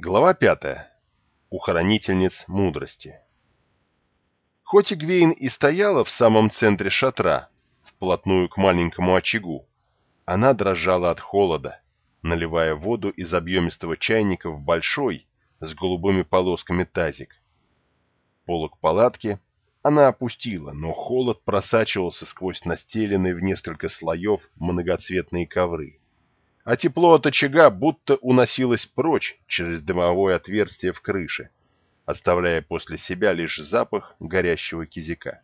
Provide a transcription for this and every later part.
Глава 5. У хранительниц мудрости. Хоть Игвейн и стояла в самом центре шатра, вплотную к маленькому очагу, она дрожала от холода, наливая воду из объемистого чайника в большой, с голубыми полосками тазик. Полок палатки она опустила, но холод просачивался сквозь настеленные в несколько слоев многоцветные ковры а тепло от очага будто уносилось прочь через дымовое отверстие в крыше, оставляя после себя лишь запах горящего кизика.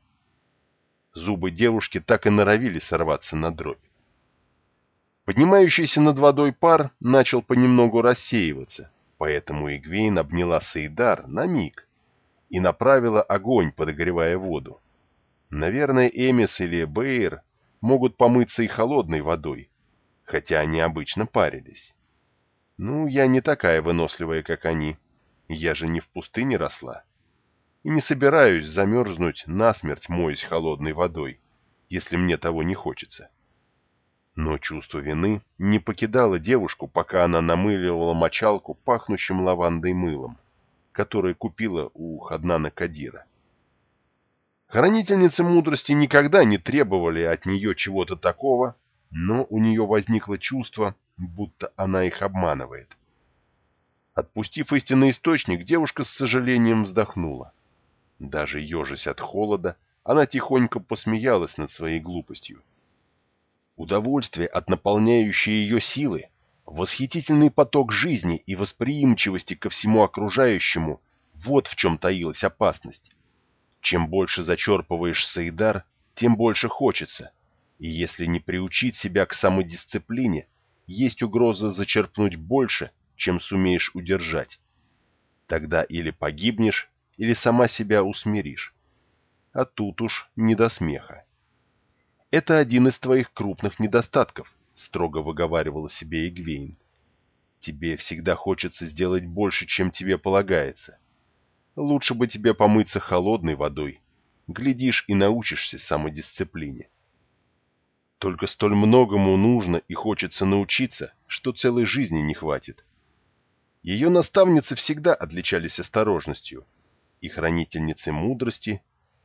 Зубы девушки так и норовили сорваться на дробь. Поднимающийся над водой пар начал понемногу рассеиваться, поэтому Игвейн обняла Саидар на миг и направила огонь, подогревая воду. Наверное, Эмис или Бейр могут помыться и холодной водой, хотя они обычно парились. Ну, я не такая выносливая, как они. Я же не в пустыне росла. И не собираюсь замерзнуть насмерть, моясь холодной водой, если мне того не хочется. Но чувство вины не покидало девушку, пока она намыливала мочалку пахнущим лавандой мылом, которое купила у Хаднана Кадира. Хранительницы мудрости никогда не требовали от нее чего-то такого, но у нее возникло чувство, будто она их обманывает. Отпустив истинный источник, девушка с сожалением вздохнула. Даже ежась от холода, она тихонько посмеялась над своей глупостью. Удовольствие от наполняющей ее силы, восхитительный поток жизни и восприимчивости ко всему окружающему – вот в чем таилась опасность. Чем больше зачерпываешь Саидар, тем больше хочется – и если не приучить себя к самодисциплине, есть угроза зачерпнуть больше, чем сумеешь удержать. Тогда или погибнешь, или сама себя усмиришь. А тут уж не до смеха. Это один из твоих крупных недостатков, строго выговаривала себе Игвейн. Тебе всегда хочется сделать больше, чем тебе полагается. Лучше бы тебе помыться холодной водой. Глядишь и научишься самодисциплине. Только столь многому нужно и хочется научиться, что целой жизни не хватит. Ее наставницы всегда отличались осторожностью, и хранительницы мудрости,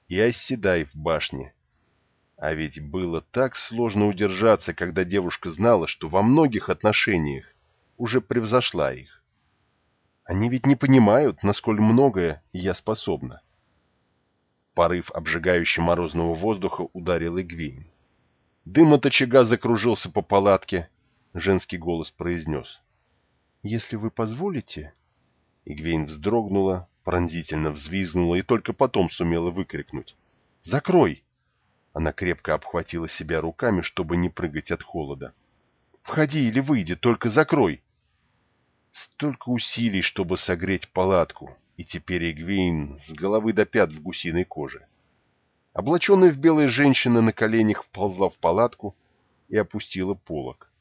и оседай в башне. А ведь было так сложно удержаться, когда девушка знала, что во многих отношениях уже превзошла их. Они ведь не понимают, насколько многое я способна. Порыв обжигающего морозного воздуха ударил Игвейн. Дым от очага закружился по палатке. Женский голос произнес. «Если вы позволите...» Игвейн вздрогнула, пронзительно взвизгнула и только потом сумела выкрикнуть. «Закрой!» Она крепко обхватила себя руками, чтобы не прыгать от холода. «Входи или выйди, только закрой!» Столько усилий, чтобы согреть палатку, и теперь Игвейн с головы до пят в гусиной коже. Облаченная в белое женщина на коленях вползла в палатку и опустила полог.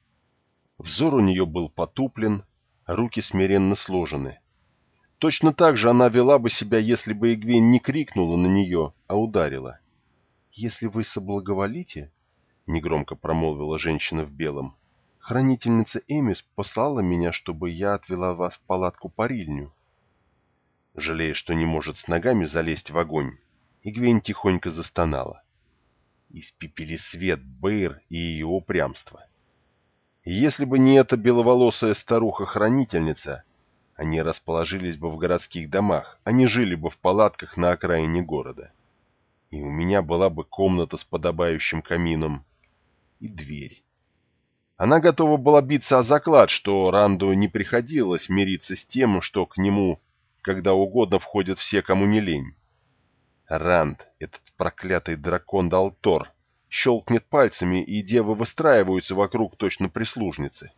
Взор у нее был потуплен, руки смиренно сложены. Точно так же она вела бы себя, если бы Игвейн не крикнула на нее, а ударила. «Если вы соблаговолите», — негромко промолвила женщина в белом, — «хранительница Эмис послала меня, чтобы я отвела вас в палатку-парильню». Жалея, что не может с ногами залезть в огонь, Игвейн тихонько застонала. Испепели свет Бэйр и ее упрямство. Если бы не эта беловолосая старуха-хранительница, они расположились бы в городских домах, они жили бы в палатках на окраине города. И у меня была бы комната с подобающим камином и дверь. Она готова была биться о заклад, что Ранду не приходилось мириться с тем, что к нему когда угодно входят все, кому не лень. Ранд, этот проклятый дракон Далтор, щелкнет пальцами, и девы выстраиваются вокруг точно прислужницы.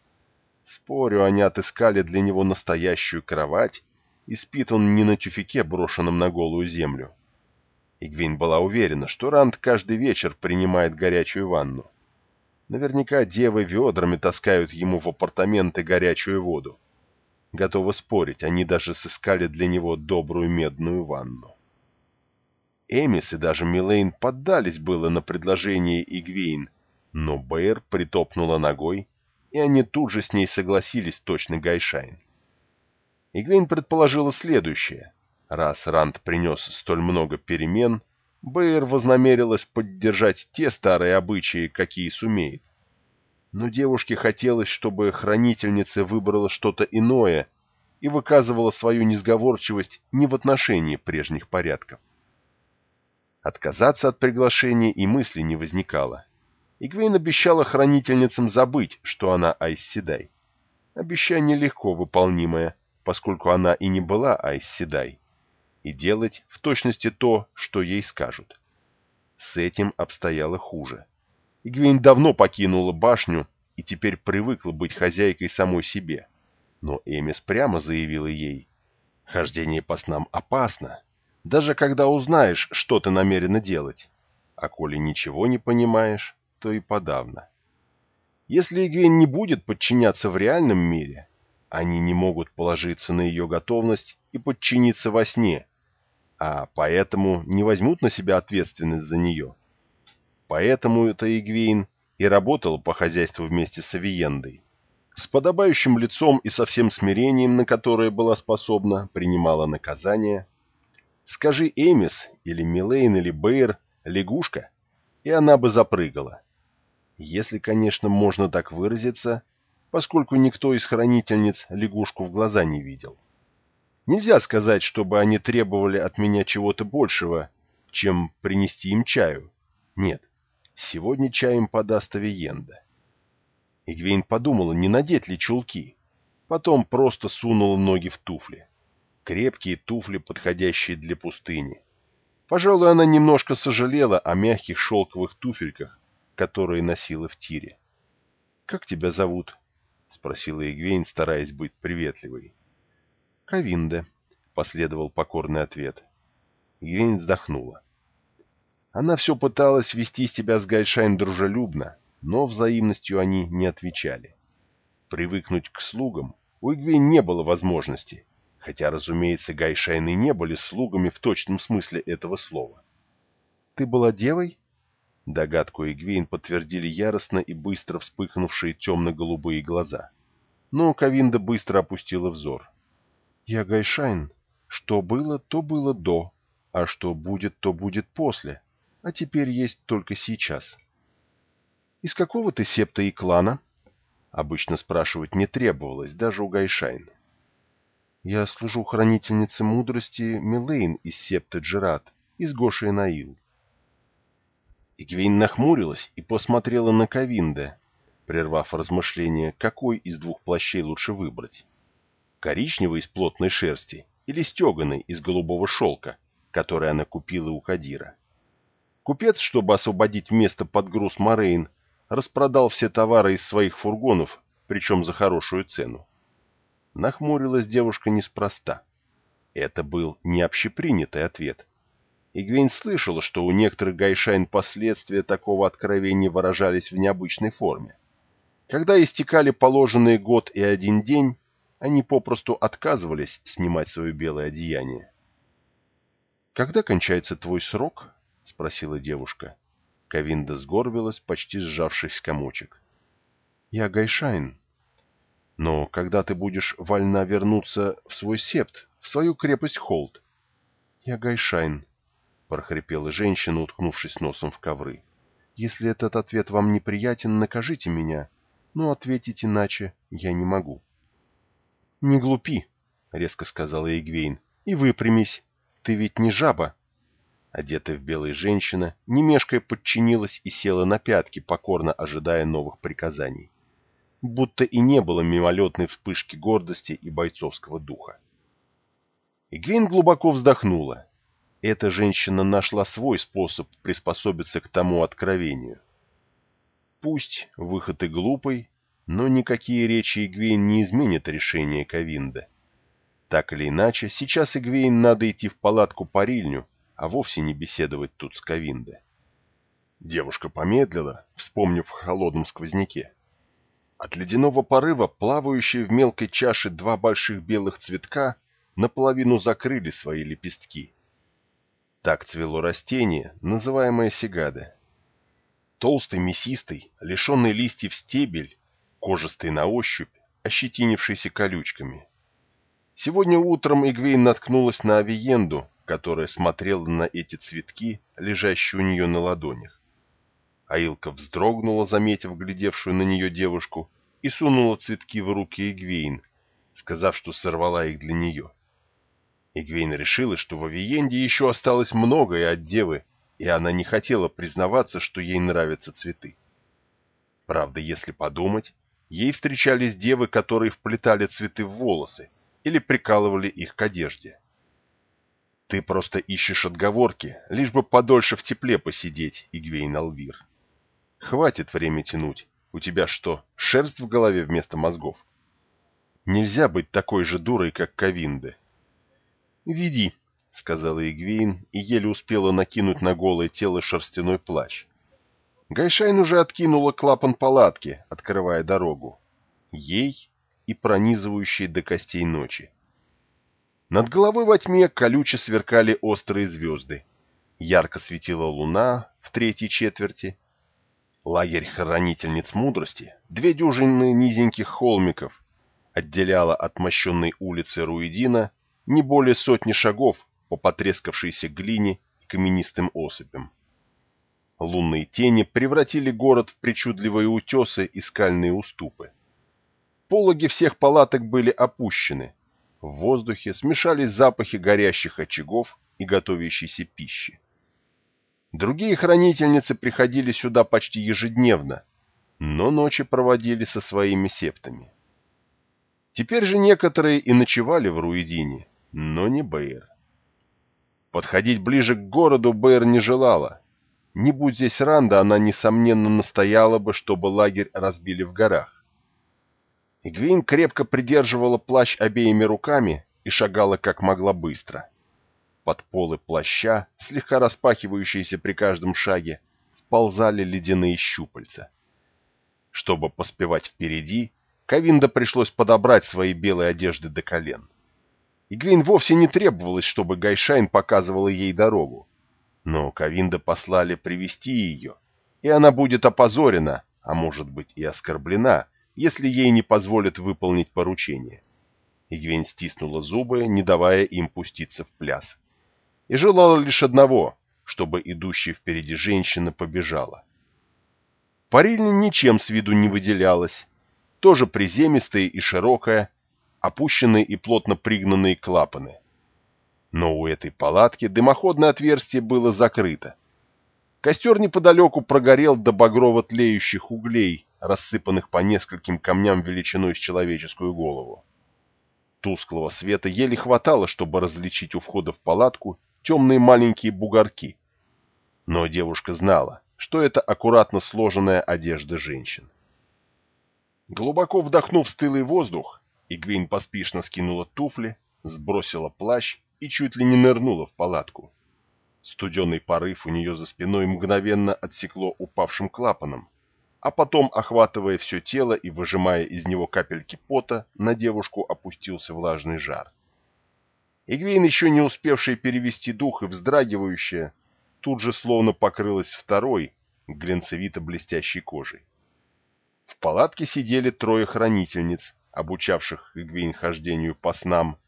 Спорю, они отыскали для него настоящую кровать, и спит он не на тюфике, брошенном на голую землю. Игвин была уверена, что Ранд каждый вечер принимает горячую ванну. Наверняка девы ведрами таскают ему в апартаменты горячую воду. Готова спорить, они даже сыскали для него добрую медную ванну. Эмис и даже Милейн поддались было на предложение Игвейн, но Бэйр притопнула ногой, и они тут же с ней согласились точно Гайшайн. Игвейн предположила следующее. Раз Ранд принес столь много перемен, Бэйр вознамерилась поддержать те старые обычаи, какие сумеет. Но девушке хотелось, чтобы хранительница выбрала что-то иное и выказывала свою несговорчивость не в отношении прежних порядков. Отказаться от приглашения и мысли не возникало. Игвейн обещала хранительницам забыть, что она Айсседай. Обещание легко выполнимое, поскольку она и не была Айсседай, и делать в точности то, что ей скажут. С этим обстояло хуже. Игвейн давно покинула башню и теперь привыкла быть хозяйкой самой себе. Но Эмис прямо заявила ей, «Хождение по снам опасно, даже когда узнаешь, что ты намерена делать. А коли ничего не понимаешь, то и подавно. Если Игвейн не будет подчиняться в реальном мире, они не могут положиться на ее готовность и подчиниться во сне, а поэтому не возьмут на себя ответственность за нее. Поэтому это Игвейн и работал по хозяйству вместе с Авиендой. С подобающим лицом и со всем смирением, на которое была способна, принимала наказание. Скажи Эмис, или Милейн, или Бэйр, лягушка, и она бы запрыгала. Если, конечно, можно так выразиться, поскольку никто из хранительниц лягушку в глаза не видел. Нельзя сказать, чтобы они требовали от меня чего-то большего, чем принести им чаю. Нет, сегодня чай им подаст Авиенда. Игвейн подумала, не надеть ли чулки. Потом просто сунула ноги в туфли. Крепкие туфли, подходящие для пустыни. Пожалуй, она немножко сожалела о мягких шелковых туфельках, которые носила в Тире. «Как тебя зовут?» — спросила Игвейн, стараясь быть приветливой. «Кавинде», — последовал покорный ответ. Игвейн вздохнула. Она все пыталась вести себя с Гайшайн дружелюбно, но взаимностью они не отвечали. Привыкнуть к слугам у Игвейн не было возможности, хотя, разумеется, Гайшайны не были слугами в точном смысле этого слова. «Ты была девой?» Догадку Игвейн подтвердили яростно и быстро вспыхнувшие темно-голубые глаза. Но Кавинда быстро опустила взор. «Я Гайшайн. Что было, то было до, а что будет, то будет после, а теперь есть только сейчас». «Из какого ты септа и клана?» Обычно спрашивать не требовалось, даже у Гайшайн. «Я служу хранительнице мудрости Милейн из септа Джерат, из Гоши Наил. Игвейн нахмурилась и посмотрела на Кавинде, прервав размышления, какой из двух плащей лучше выбрать. Коричневый из плотной шерсти или стеганый из голубого шелка, который она купила у Кадира. Купец, чтобы освободить место под груз Морейн, распродал все товары из своих фургонов, причем за хорошую цену. Нахмурилась девушка неспроста. Это был не общепринятый ответ. Игвейн слышала, что у некоторых гайшайн последствия такого откровения выражались в необычной форме. Когда истекали положенные год и один день, они попросту отказывались снимать свое белое одеяние. «Когда кончается твой срок?» — спросила девушка. Кавинда сгорбилась, почти сжавшись в комочек. «Я Гайшайн. Но когда ты будешь вольна вернуться в свой септ, в свою крепость Холд?» «Я Гайшайн», прохрипела женщина, уткнувшись носом в ковры. «Если этот ответ вам неприятен, накажите меня, но ответить иначе я не могу». «Не глупи», — резко сказала Игвейн, — «и выпрямись. Ты ведь не жаба». Одетая в белой женщина, немешкая подчинилась и села на пятки, покорно ожидая новых приказаний. Будто и не было мимолетной вспышки гордости и бойцовского духа. Игвейн глубоко вздохнула, эта женщина нашла свой способ приспособиться к тому откровению. Пусть выход и глупый, но никакие речи Игвейн не изменят решение Ковинда. Так или иначе, сейчас Игвейн надо идти в палатку-парильню, а вовсе не беседовать тут с Ковинда. Девушка помедлила, вспомнив о холодном сквозняке. От ледяного порыва, плавающие в мелкой чаше два больших белых цветка, наполовину закрыли свои лепестки. Так цвело растение, называемое сигада. Толстый, мясистый, лишенный листьев стебель, кожистый на ощупь, ощетинившийся колючками. Сегодня утром Игвейн наткнулась на авиенду, которая смотрела на эти цветки, лежащие у нее на ладонях. Аилка вздрогнула, заметив глядевшую на нее девушку, и сунула цветки в руки Игвейн, сказав, что сорвала их для нее. Игвейн решила, что в Авиенде еще осталось многое от девы, и она не хотела признаваться, что ей нравятся цветы. Правда, если подумать, ей встречались девы, которые вплетали цветы в волосы или прикалывали их к одежде. Ты просто ищешь отговорки, лишь бы подольше в тепле посидеть, Игвейн Алвир. Хватит время тянуть. У тебя что, шерсть в голове вместо мозгов? Нельзя быть такой же дурой, как Кавинде. «Веди», — сказала Игвейн и еле успела накинуть на голое тело шерстяной плащ. Гайшайн уже откинула клапан палатки, открывая дорогу. Ей и пронизывающей до костей ночи. Над головой во тьме колюче сверкали острые звезды. Ярко светила луна в третьей четверти. Лагерь хранительниц мудрости, две дюжины низеньких холмиков, отделяла от мощенной улицы Руидина не более сотни шагов по потрескавшейся глине и каменистым осыпям. Лунные тени превратили город в причудливые утесы и скальные уступы. Пологи всех палаток были опущены. В воздухе смешались запахи горящих очагов и готовящейся пищи. Другие хранительницы приходили сюда почти ежедневно, но ночи проводили со своими септами. Теперь же некоторые и ночевали в Руидине, но не Бэйр. Подходить ближе к городу Бэйр не желала, не будь здесь Ранда, она, несомненно, настояла бы, чтобы лагерь разбили в горах. Игвейн крепко придерживала плащ обеими руками и шагала как могла быстро. Под полы плаща, слегка распахивающиеся при каждом шаге, вползали ледяные щупальца. Чтобы поспевать впереди, Кавинде пришлось подобрать свои белые одежды до колен. Игвейн вовсе не требовалось, чтобы Гайшайн показывала ей дорогу. Но Кавинду послали привести ее, и она будет опозорена, а может быть и оскорблена, если ей не позволят выполнить поручение. Игвейн стиснула зубы, не давая им пуститься в пляс. И желала лишь одного, чтобы идущая впереди женщина побежала. Парильня ничем с виду не выделялась, тоже приземистая и широкая, опущенные и плотно пригнанные клапаны. Но у этой палатки дымоходное отверстие было закрыто. Костер неподалеку прогорел до багрово-тлеющих углей, рассыпанных по нескольким камням величиной с человеческую голову. Тусклого света еле хватало, чтобы различить у входа в палатку темные маленькие бугорки. Но девушка знала, что это аккуратно сложенная одежда женщин. Глубоко вдохнув стылый воздух, Игвин поспешно скинула туфли, сбросила плащ и чуть ли не нырнула в палатку. Студеный порыв у нее за спиной мгновенно отсекло упавшим клапаном, а потом, охватывая все тело и выжимая из него капельки пота, на девушку опустился влажный жар. Игвейн, еще не успевшая перевести дух и вздрагивающая, тут же словно покрылась второй, глинцевито-блестящей кожей. В палатке сидели трое хранительниц, обучавших Игвейн хождению по снам,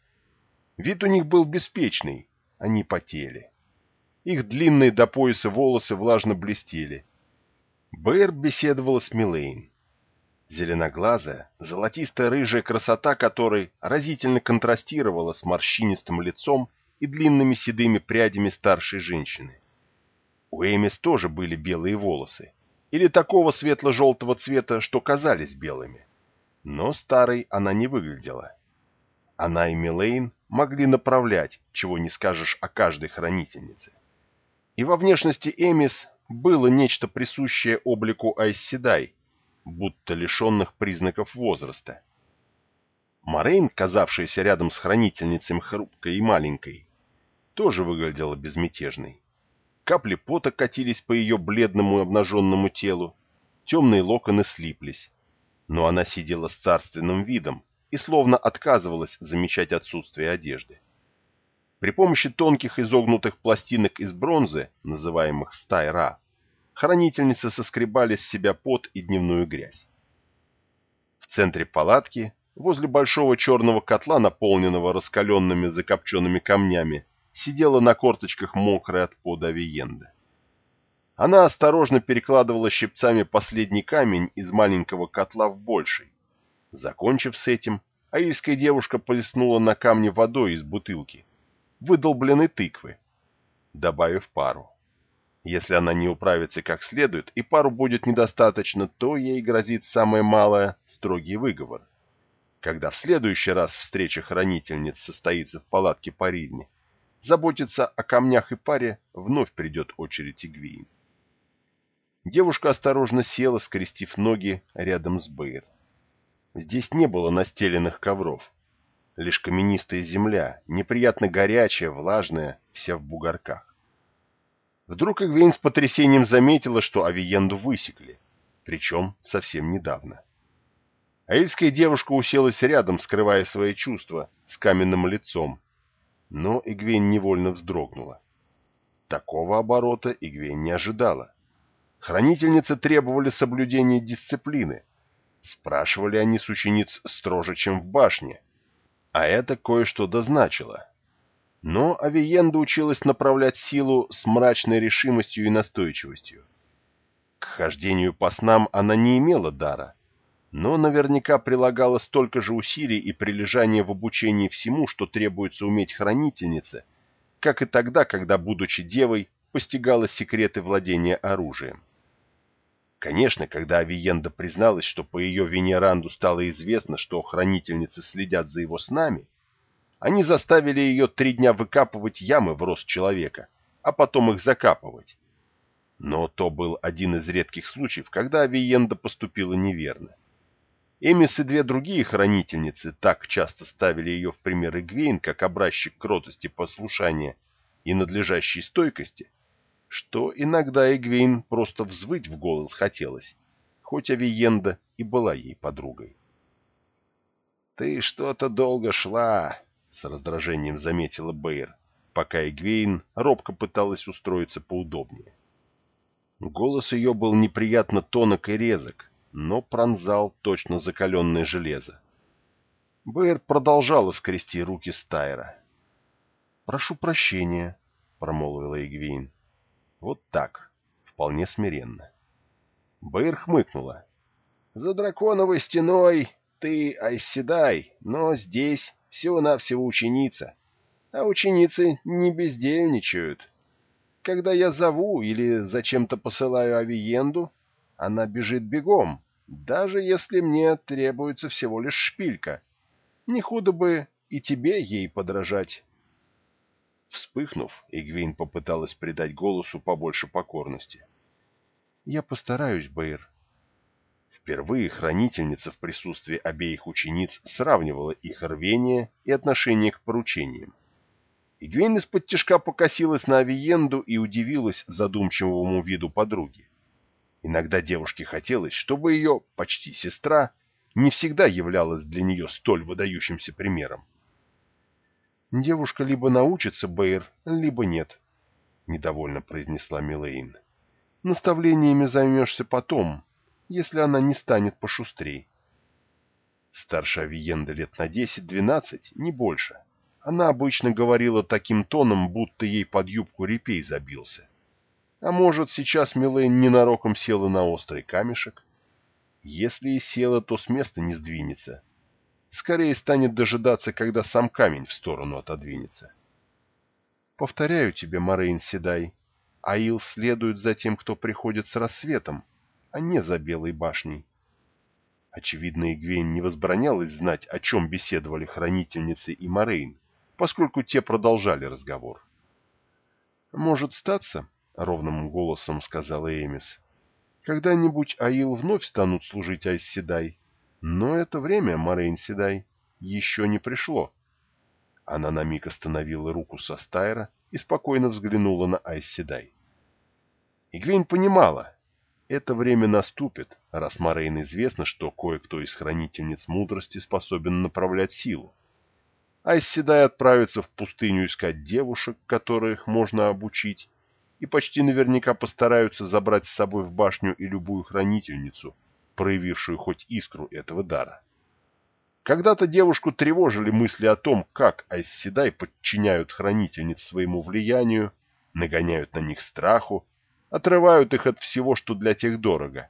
Вид у них был беспечный, они потели. Их длинные до пояса волосы влажно блестели. Бэйр беседовала с Милейн. Зеленоглазая, золотисто-рыжая красота которой разительно контрастировала с морщинистым лицом и длинными седыми прядями старшей женщины. У Эмис тоже были белые волосы, или такого светло-желтого цвета, что казались белыми. Но старой она не выглядела. Она и Милейн могли направлять, чего не скажешь о каждой хранительнице. И во внешности Эмис было нечто присущее облику Айсседай, будто лишенных признаков возраста. Морейн, казавшаяся рядом с хранительницей хрупкой и маленькой, тоже выглядела безмятежной. Капли пота катились по ее бледному обнаженному телу, темные локоны слиплись, но она сидела с царственным видом, и словно отказывалась замечать отсутствие одежды. При помощи тонких изогнутых пластинок из бронзы, называемых стайра, хранительницы соскребали с себя пот и дневную грязь. В центре палатки возле большого черного котла, наполненного раскаленными закопченными камнями, сидела на корточках мокрая от пода Авиенда. Она осторожно перекладывала щипцами последний камень из маленького котла в больший. Закончив с этим, аильская девушка плеснула на камне водой из бутылки, выдолбленной тыквы, добавив пару. Если она не управится как следует и пару будет недостаточно, то ей грозит самое малое – строгий выговор. Когда в следующий раз встреча хранительниц состоится в палатке по Ридне, заботиться о камнях и паре вновь придет очередь Игвиин. Девушка осторожно села, скрестив ноги рядом с Бэйр. Здесь не было настеленных ковров. Лишь каменистая земля, неприятно горячая, влажная, вся в бугорках. Вдруг Игвейн с потрясением заметила, что Авиенду высекли, причем совсем недавно. Аильская девушка уселась рядом, скрывая свои чувства, с каменным лицом. Но Игвейн невольно вздрогнула. Такого оборота Игвейн не ожидала. Хранительницы требовали соблюдения дисциплины. Спрашивали они с учениц строже, чем в башне. А это кое-что дозначило. Но Авиенда училась направлять силу с мрачной решимостью и настойчивостью. К хождению по снам она не имела дара, но наверняка прилагала столько же усилий и прилежания в обучении всему, что требуется уметь хранительнице, как и тогда, когда, будучи девой, постигала секреты владения оружием. Конечно, когда Авиенда призналась, что по ее вине Ранду стало известно, что хранительницы следят за его снами, они заставили ее три дня выкапывать ямы в рост человека, а потом их закапывать. Но то был один из редких случаев, когда Авиенда поступила неверно. Эмис и две другие хранительницы так часто ставили ее в пример Игвейн, как образчик кротости, послушания и надлежащей стойкости, что иногда Игвейн просто взвыть в голос хотелось, хоть Авиенда и была ей подругой. «Ты что-то долго шла», с раздражением заметила Бэйр, пока Эгвейн робко пыталась устроиться поудобнее. Голос ее был неприятно тонок и резок, но пронзал точно закаленное железо. Бэйр продолжала скрести руки стайрой. «Прошу прощения», — промолвила Эгвейн. «Вот так, вполне смиренно». Бэйр хмыкнула. «За драконовой стеной ты оседай, но здесь всего-навсего ученица. А ученицы не бездельничают. Когда я зову или зачем-то посылаю авиенду, она бежит бегом, даже если мне требуется всего лишь шпилька. Не худо бы и тебе ей подражать. Вспыхнув, Игвейн попыталась придать голосу побольше покорности. — Я постараюсь, Бэйр. Впервые хранительница в присутствии обеих учениц сравнивала их рвение и отношение к поручениям. Игвейн из-под тяжка покосилась на Авиенду и удивилась задумчивому виду подруги. Иногда девушке хотелось, чтобы ее, почти сестра, не всегда являлась для нее столь выдающимся примером. «Девушка либо научится, Бэйр, либо нет», — недовольно произнесла Милейн. «Наставлениями займешься потом, если она не станет пошустрей. Старше Авиенда лет на 10-12, не больше. Она обычно говорила таким тоном, будто ей под юбку репей забился. А может, сейчас Милейн ненароком села на острый камешек? Если и села, то с места не сдвинется. Скорее станет дожидаться, когда сам камень в сторону отодвинется. Повторяю тебе, Морейн Седай, Аил следует за тем, кто приходит с рассветом, а не за Белой башней. Очевидно, Игвейн не возбранялось знать, о чем беседовали хранительницы и Морейн, поскольку те продолжали разговор. «Может статься», — ровным голосом сказала Эмис, — «когда-нибудь Аил вновь станут служить Айсседай, но это время, Морейн Седай, еще не пришло». Она на миг остановила руку со Стайра и спокойно взглянула на Айсседай. Игвейн понимала, это время наступит, раз Морейн известно, что кое-кто из хранительниц мудрости способен направлять силу. А Исседай отправится в пустыню искать девушек, которых можно обучить, и почти наверняка постараются забрать с собой в башню и любую хранительницу, проявившую хоть искру этого дара. Когда-то девушку тревожили мысли о том, как Айсседай подчиняют хранительниц своему влиянию, нагоняют на них страху, отрывают их от всего, что для тех дорого.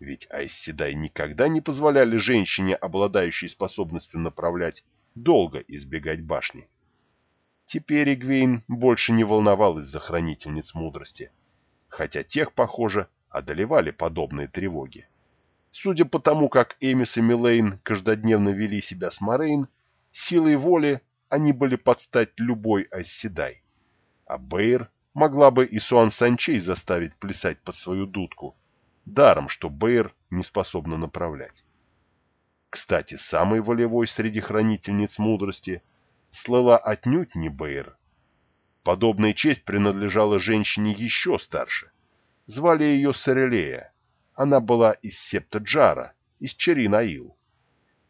Ведь Айсседай никогда не позволяли женщине, обладающей способностью направлять, долго избегать башни. Теперь Игвейн больше не волновалась за хранительниц мудрости, хотя тех, похоже, одолевали подобные тревоги. Судя по тому, как Эмис и Милейн каждодневно вели себя с Морейн, силой воли они были под стать любой Айсседай. А Бэйр могла бы и Суан Санчей заставить плясать под свою дудку, даром, что Бэйр не способна направлять. Кстати, самой волевой среди хранительниц мудрости слыла отнюдь не Бэйр. Подобная честь принадлежала женщине еще старше. Звали ее Сорелея. Она была из септа Джара, из Черинаил.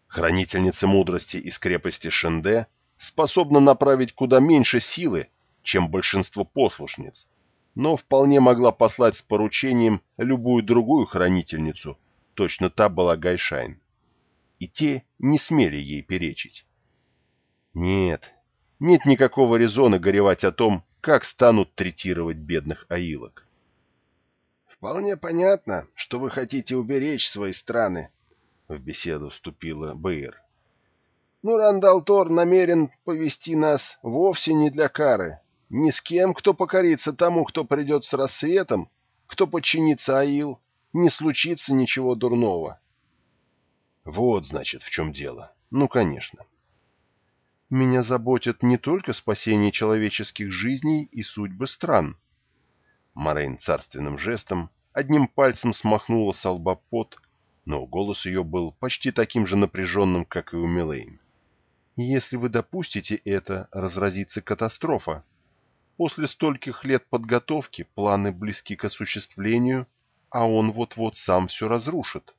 Хранительница мудрости из крепости Шенде способна направить куда меньше силы, чем большинство послушниц, но вполне могла послать с поручением любую другую хранительницу, точно та была Гайшайн. И те не смели ей перечить. Нет, нет никакого резона горевать о том, как станут третировать бедных аилок. «Вполне понятно, что вы хотите уберечь свои страны», — в беседу вступила Бэйр. «Но Рандалтор намерен повести нас вовсе не для кары, ни с кем, кто покорится тому, кто придет с рассветом, кто подчинится Аил, не случится ничего дурного. Вот, значит, в чем дело. Ну, конечно. Меня заботят не только спасение человеческих жизней и судьбы стран. Морейн царственным жестом одним пальцем смахнула с лба пот, но голос ее был почти таким же напряженным, как и у Милейн. Если вы допустите это, разразится катастрофа. После стольких лет подготовки планы близки к осуществлению, а он вот-вот сам все разрушит.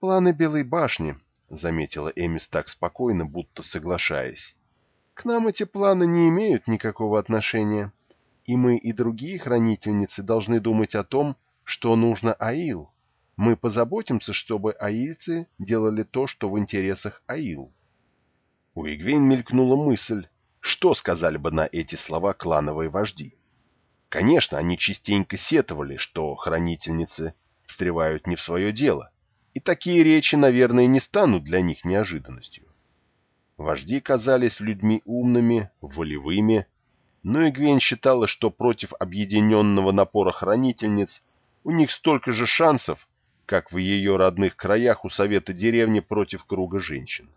«Планы Белой башни», — заметила Эмис так спокойно, будто соглашаясь. «К нам эти планы не имеют никакого отношения, и мы и другие хранительницы должны думать о том, что нужно Аил. Мы позаботимся, чтобы аильцы делали то, что в интересах Аил». У Игвейн мелькнула мысль, что сказали бы на эти слова клановые вожди? Конечно, они частенько сетовали, что хранительницы встревают не в свое дело, и такие речи, наверное, не станут для них неожиданностью. Вожди казались людьми умными, волевыми, но Игвен считала, что против объединенного напора хранительниц у них столько же шансов, как в ее родных краях у совета деревни против круга женщин.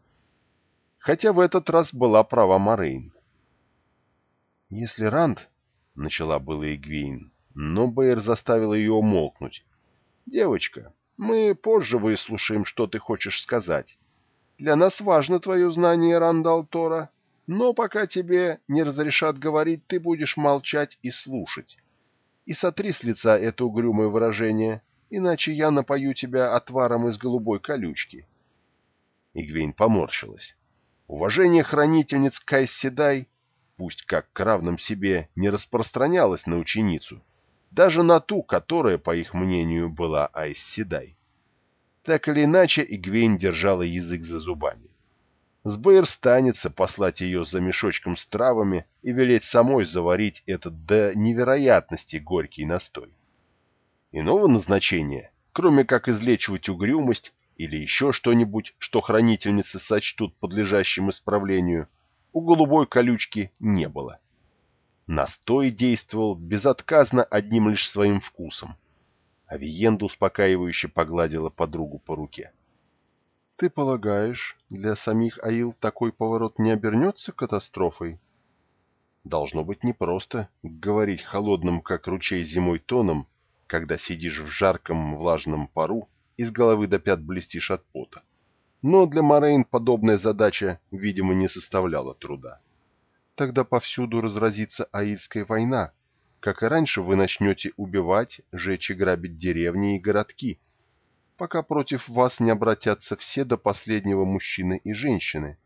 Хотя в этот раз была права Морейн. «Если Ранд...» — начала было Игвейн, но Бэйр заставил ее умолкнуть. «Девочка, мы позже выслушаем, что ты хочешь сказать. Для нас важно твое знание Рандалтора, но пока тебе не разрешат говорить, ты будешь молчать и слушать. И сотри с лица это угрюмое выражение, иначе я напою тебя отваром из голубой колючки». Игвейн поморщилась. Уважение хранительниц Кайседай пусть как к равным себе, не распространялась на ученицу, даже на ту, которая, по их мнению, была Айсседай. Так или иначе, Игвейн держала язык за зубами. Сбэйр станется послать ее за мешочком с травами и велеть самой заварить этот до невероятности горький настой. Иного назначения, кроме как излечивать угрюмость или еще что-нибудь, что хранительницы сочтут подлежащим исправлению, у голубой колючки не было. Настой действовал безотказно одним лишь своим вкусом. Авиенда успокаивающе погладила подругу по руке. — Ты полагаешь, для самих Аил такой поворот не обернется катастрофой? Должно быть непросто говорить холодным, как ручей зимой тоном, когда сидишь в жарком влажном пару и с головы до пят блестишь от пота но для Морейн подобная задача, видимо, не составляла труда. Тогда повсюду разразится Аильская война. Как и раньше, вы начнете убивать, жечь и грабить деревни и городки, пока против вас не обратятся все до последнего мужчины и женщины.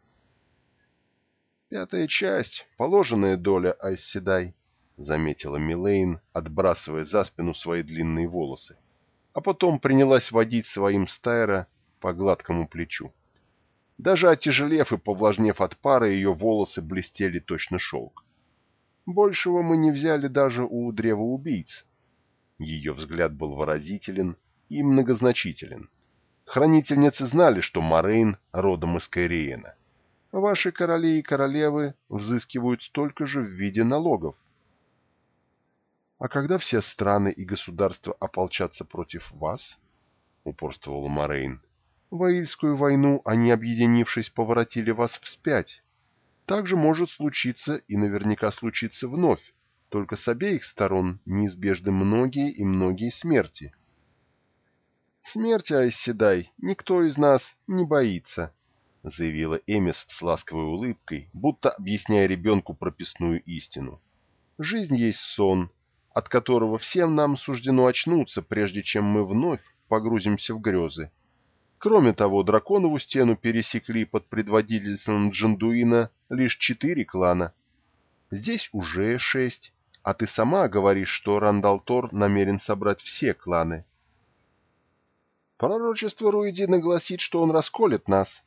«Пятая часть, положенная доля Айсседай», — заметила Милейн, отбрасывая за спину свои длинные волосы, а потом принялась водить своим стайра по гладкому плечу. Даже отяжелев и повлажнев от пара, ее волосы блестели точно шелк. Большего мы не взяли даже у древоубийц. Ее взгляд был выразителен и многозначителен. Хранительницы знали, что Морейн родом из Кайриена. Ваши короли и королевы взыскивают столько же в виде налогов. А когда все страны и государства ополчатся против вас, — упорствовал Морейн, — в Аильскую войну они, объединившись, поворотили вас вспять. Так же может случиться и наверняка случится вновь, только с обеих сторон неизбежны многие и многие смерти. «Смерти, Айседай, никто из нас не боится», — заявила Эмис с ласковой улыбкой, будто объясняя ребенку прописную истину. «Жизнь есть сон, от которого всем нам суждено очнуться, прежде чем мы вновь погрузимся в грезы. Кроме того, драконову стену пересекли под предводительством Джандуина лишь четыре клана. Здесь уже шесть, а ты сама говоришь, что Рандалтор намерен собрать все кланы. Пророчество Руидина гласит, что он расколет нас.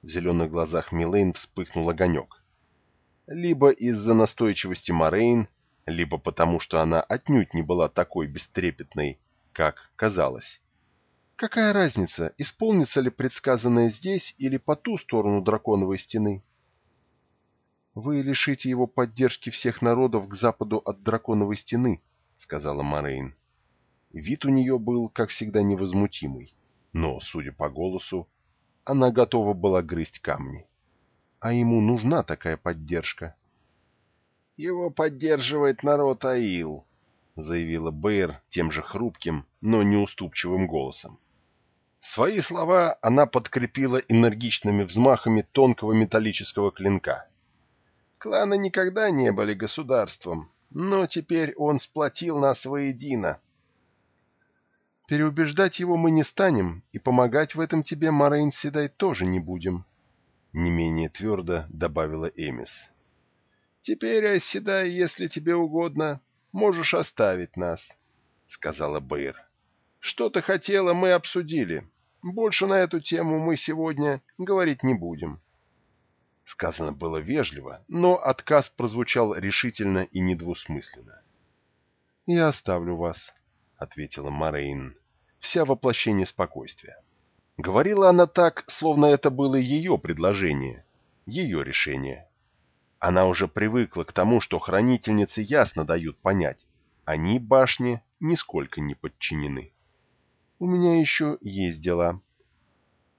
В зеленых глазах Милейн вспыхнул огонек. Либо из-за настойчивости Морейн, либо потому, что она отнюдь не была такой бестрепетной, как казалось. Какая разница, исполнится ли предсказанное здесь или по ту сторону драконовой стены? «Вы лишите его поддержки всех народов к западу от драконовой стены», — сказала Морейн. Вид у нее был, как всегда, невозмутимый, но, судя по голосу, она готова была грызть камни. А ему нужна такая поддержка. «Его поддерживает народ Аил», — заявила Бэйр тем же хрупким, но неуступчивым голосом. Свои слова она подкрепила энергичными взмахами тонкого металлического клинка. Кланы никогда не были государством, но теперь он сплотил нас воедино, Переубеждать его мы не станем, и помогать в этом тебе, Морейн Седай, тоже не будем. Не менее твердо добавила Эмис. «Теперь, Айседай, если тебе угодно, можешь оставить нас», — сказала Бэйр. «Что ты хотела, мы обсудили. Больше на эту тему мы сегодня говорить не будем». Сказано было вежливо, но отказ прозвучал решительно и недвусмысленно. «Я оставлю вас», — ответила Морейн, вся воплощение спокойствия. Говорила она так, словно это было ее предложение, ее решение. Она уже привыкла к тому, что хранительницы ясно дают понять, они башне нисколько не подчинены. У меня еще есть дела.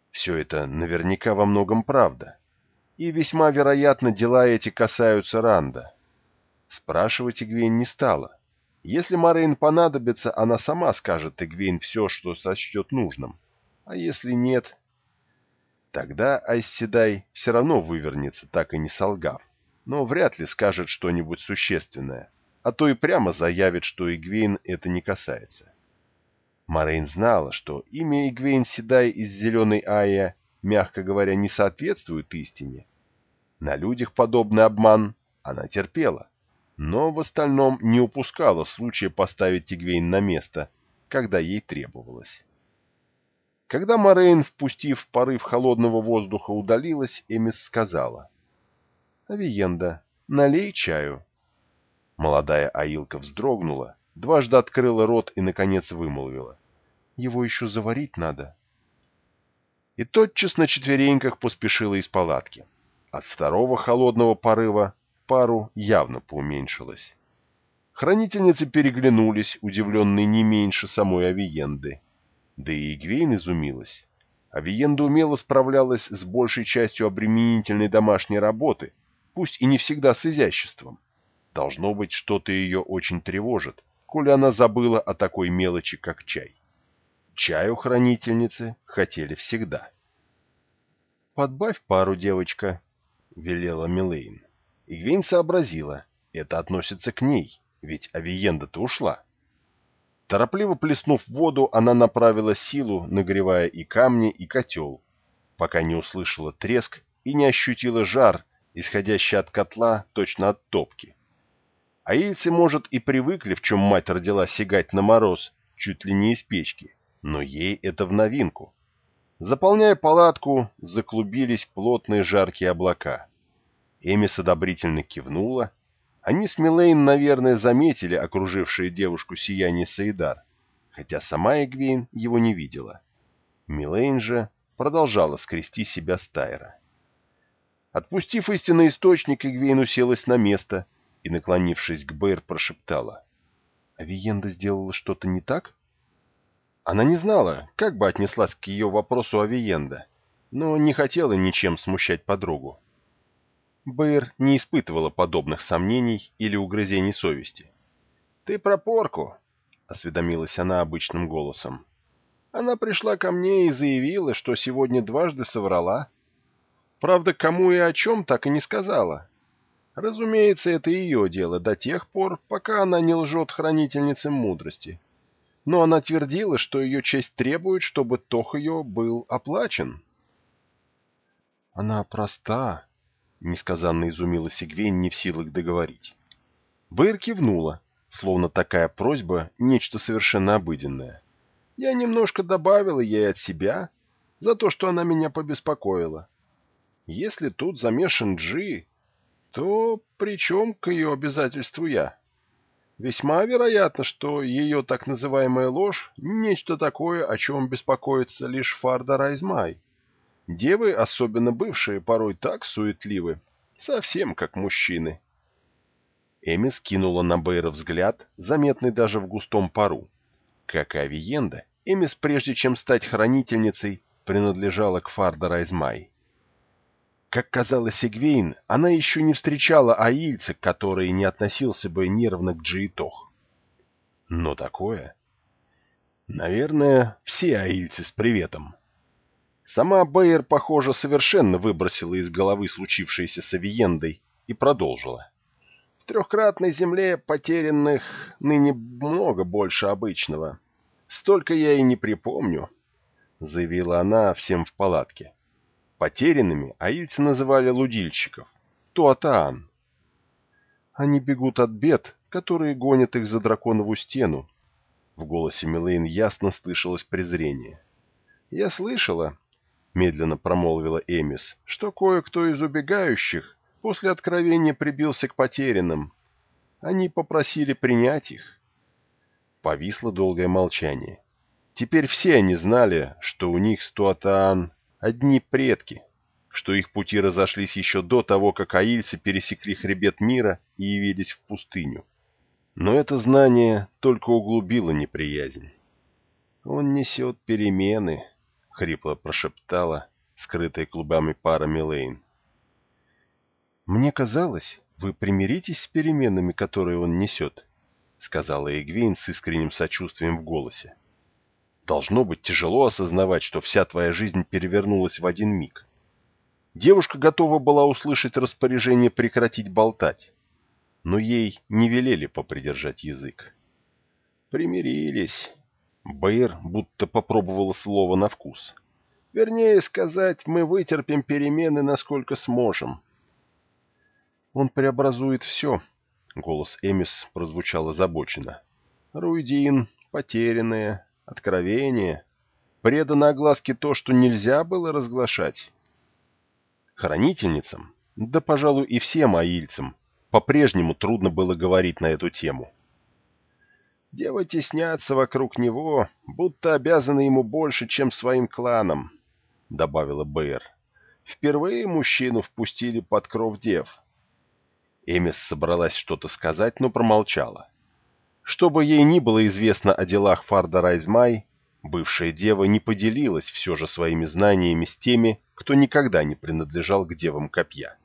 Все это наверняка во многом правда. И весьма вероятно, дела эти касаются Ранда. Спрашивать Игвейн не стала. Если Морейн понадобится, она сама скажет Эгвейн все, что сочтет нужным. А если нет... Тогда Айсседай все равно вывернется, так и не солгав. Но вряд ли скажет что-нибудь существенное, а то и прямо заявит, что Игвейн это не касается. Морейн знала, что имя Игвейн Седай из Зеленой Ая, мягко говоря, не соответствует истине. На людях подобный обман она терпела но в остальном не упускала случая поставить Тигвейн на место, когда ей требовалось. Когда Морейн, впустив порыв холодного воздуха, удалилась, Эмис сказала. «Авиенда, налей чаю». Молодая Аилка вздрогнула, дважды открыла рот и, наконец, вымолвила. «Его еще заварить надо». И тотчас на четвереньках поспешила из палатки. От второго холодного порыва пару явно поуменьшилось. Хранительницы переглянулись, удивленные не меньше самой Авиенды. Да и Игвейн изумилась. Авиенда умело справлялась с большей частью обременительной домашней работы, пусть и не всегда с изяществом. Должно быть, что-то ее очень тревожит, коли она забыла о такой мелочи, как чай. Чаю хранительницы хотели всегда. «Подбавь пару, девочка», — велела Милейн. Игвейн сообразила, это относится к ней, ведь Авиенда-то ушла. Торопливо плеснув воду, она направила силу, нагревая и камни, и котел, пока не услышала треск и не ощутила жар, исходящий от котла точно от топки. Аильцы, может, и привыкли, в чем мать родила сигать на мороз, чуть ли не из печки, но ей это в новинку. Заполняя палатку, заклубились плотные жаркие облака. Эмис одобрительно кивнула. Они с Милейн, наверное, заметили окружившие девушку сияние Саидар, хотя сама Эгвейн его не видела. Милейн же продолжала скрести себя с Тайра. Отпустив истинный источник, Эгвейн уселась на место и, наклонившись к Бэйр, прошептала. «Авиенда сделала что-то не так?» Она не знала, как бы отнеслась к ее вопросу Авиенда, но не хотела ничем смущать подругу. Бэйр не испытывала подобных сомнений или угрызений совести. «Ты про порку?» — осведомилась она обычным голосом. Она пришла ко мне и заявила, что сегодня дважды соврала. Правда, кому и о чем так и не сказала. Разумеется, это ее дело до тех пор, пока она не лжет хранительнице мудрости. Но она твердила, что ее честь требует, чтобы тох ее был оплачен. «Она проста», — несказанно изумилась Игвейн, не в силах договорить. Бэйр кивнула, словно такая просьба — нечто совершенно обыденное. Я немножко добавила ей от себя за то, что она меня побеспокоила. Если тут замешан Джи, то при чем к ее обязательству я? Весьма вероятно, что ее так называемая ложь — нечто такое, о чем беспокоится лишь Фарда Райзмай. Девы, особенно бывшие, порой так суетливы, совсем как мужчины. Эми скинула на Бейра взгляд, заметный даже в густом пару. Как и Авиенда, Эмис, прежде чем стать хранительницей, принадлежала к Фарда Райзмай. Как казалось Игвейн, она еще не встречала аильца, который не относился бы нервно к Джиитох. Но такое... Наверное, все аильцы с приветом. Сама Бэйер, похоже, совершенно выбросила из головы случившееся с Авиендой и продолжила. В трехкратной земле потерянных ныне много больше обычного. Столько я и не припомню, — заявила она всем в палатке. Потерянными аильцы называли лудильщиков, туатаан. Они бегут от бед, которые гонят их за драконову стену. В голосе Милейн ясно слышалось презрение. «Я слышала», — медленно промолвила Эмис, — «что кое-кто из убегающих после откровения прибился к потерянным. Они попросили принять их. Повисло долгое молчание. Теперь все они знали, что у них с Туатаан одни предки, что их пути разошлись еще до того, как аильцы пересекли хребет мира и явились в пустыню. Но это знание только углубило неприязнь. «Он несет перемены», — хрипло прошептала, скрытая клубами пара Милейн. «Мне казалось, вы примиритесь с переменами, которые он несет», — сказала Эгвейн с искренним сочувствием в голосе. «Должно быть тяжело осознавать, что вся твоя жизнь перевернулась в один миг. Девушка готова была услышать распоряжение прекратить болтать, но ей не велели попридержать язык. «Примирились», — Бэйр будто попробовала слово на вкус. «Вернее сказать, мы вытерпим перемены, насколько сможем». «Он преобразует все», Голос Эмис прозвучал озабоченно. «Руидин, потерянное, откровение, предано огласке то, что нельзя было разглашать». Хранительницам, да, пожалуй, и всем аильцам, по-прежнему трудно было говорить на эту тему. Девы теснятся вокруг него, будто обязаны ему больше, чем своим кланам, — добавила Бэйр. Впервые мужчину впустили под кров дев. Эмис собралась что-то сказать, но промолчала. Что бы ей ни было известно о делах Фарда Райзмай, бывшая дева не поделилась все же своими знаниями с теми, кто никогда не принадлежал к девам копья.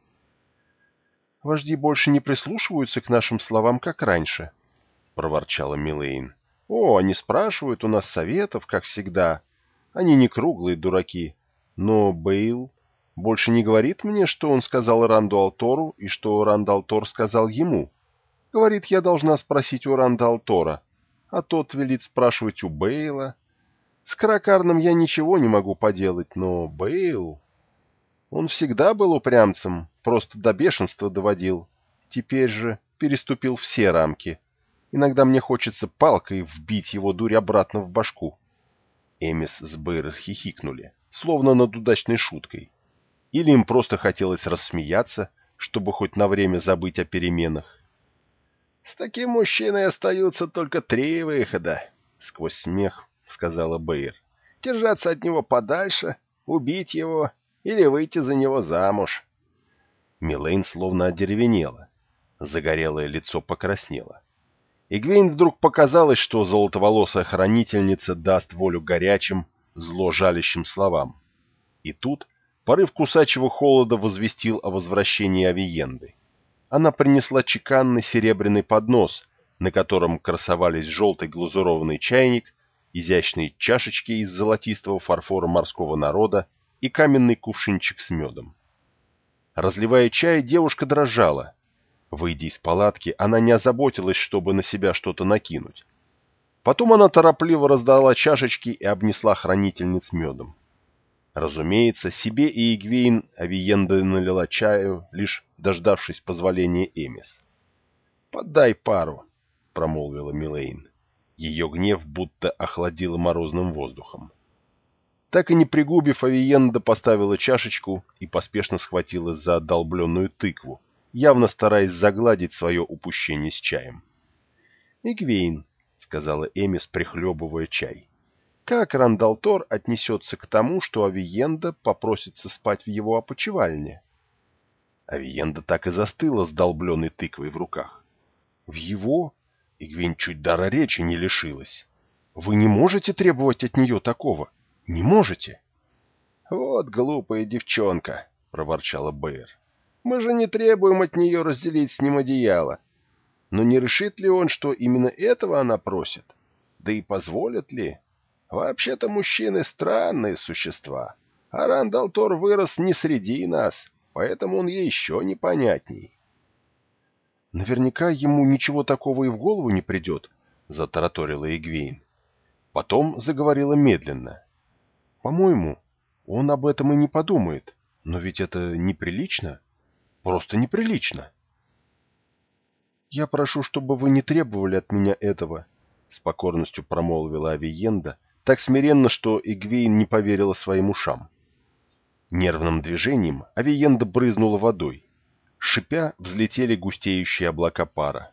«Вожди больше не прислушиваются к нашим словам, как раньше», — проворчала Милейн. «О, они спрашивают у нас советов, как всегда. Они не круглые дураки. Но Бейл больше не говорит мне, что он сказал Ранду Алтору и что Ранд Алтор сказал ему. Говорит, я должна спросить у Ранда Алтора, а тот велит спрашивать у Бейла. С Каракарном я ничего не могу поделать, но Бейл... Он всегда был упрямцем, просто до бешенства доводил. Теперь же переступил все рамки. Иногда мне хочется палкой вбить его дурь обратно в башку. Эмис с Бэйр хихикнули. словно над удачной шуткой. Или им просто хотелось рассмеяться, чтобы хоть на время забыть о переменах. «С таким мужчиной остаются только три выхода», — сквозь смех сказала Бэйр. «Держаться от него подальше, убить его или выйти за него замуж». Милейн словно одеревенела. Загорелое лицо покраснело. Игвейн вдруг показалось, что золотоволосая хранительница даст волю горячим, зло жалящим словам. И тут порыв кусачего холода возвестил о возвращении Авиенды. Она принесла чеканный серебряный поднос, на котором красовались желтый глазурованный чайник, изящные чашечки из золотистого фарфора морского народа и каменный кувшинчик с медом. Разливая чай, девушка дрожала. Выйдя из палатки, она не озаботилась, чтобы на себя что-то накинуть. Потом она торопливо раздала чашечки и обнесла хранительниц медом. Разумеется, себе и Игвейн Авиенда налила чаю, лишь дождавшись позволения Эмис. «Подай пару», — промолвила Милейн. Ее гнев будто охладило морозным воздухом. Так и не пригубив, Авиенда поставила чашечку и поспешно схватилась за долбленную тыкву, явно стараясь загладить свое упущение с чаем. «Игвейн», — сказала Эмис, прихлебывая чай, — «как Рандалтор отнесется к тому, что Авиенда попросится спать в его опочивальне?» Авиенда так и застыла с долбленной тыквой в руках. «В его?» Игвейн чуть дара речи не лишилась. «Вы не можете требовать от нее такого?» Не можете? — Вот глупая девчонка, — проворчала Бэйр. — Мы же не требуем от нее разделить с ним одеяло. Но не решит ли он, что именно этого она просит? Да и позволит ли? Вообще-то мужчины странные существа. А Рандалтор вырос не среди нас, поэтому он ей еще непонятней. — Наверняка ему ничего такого и в голову не придет, — затараторила Игвейн. Потом заговорила медленно. — по-моему, он об этом и не подумает. Но ведь это неприлично. Просто неприлично. «Я прошу, чтобы вы не требовали от меня этого», — с покорностью промолвила Авиенда, так смиренно, что Игвейн не поверила своим ушам. Нервным движением Авиенда брызнула водой. Шипя, взлетели густеющие облака пара.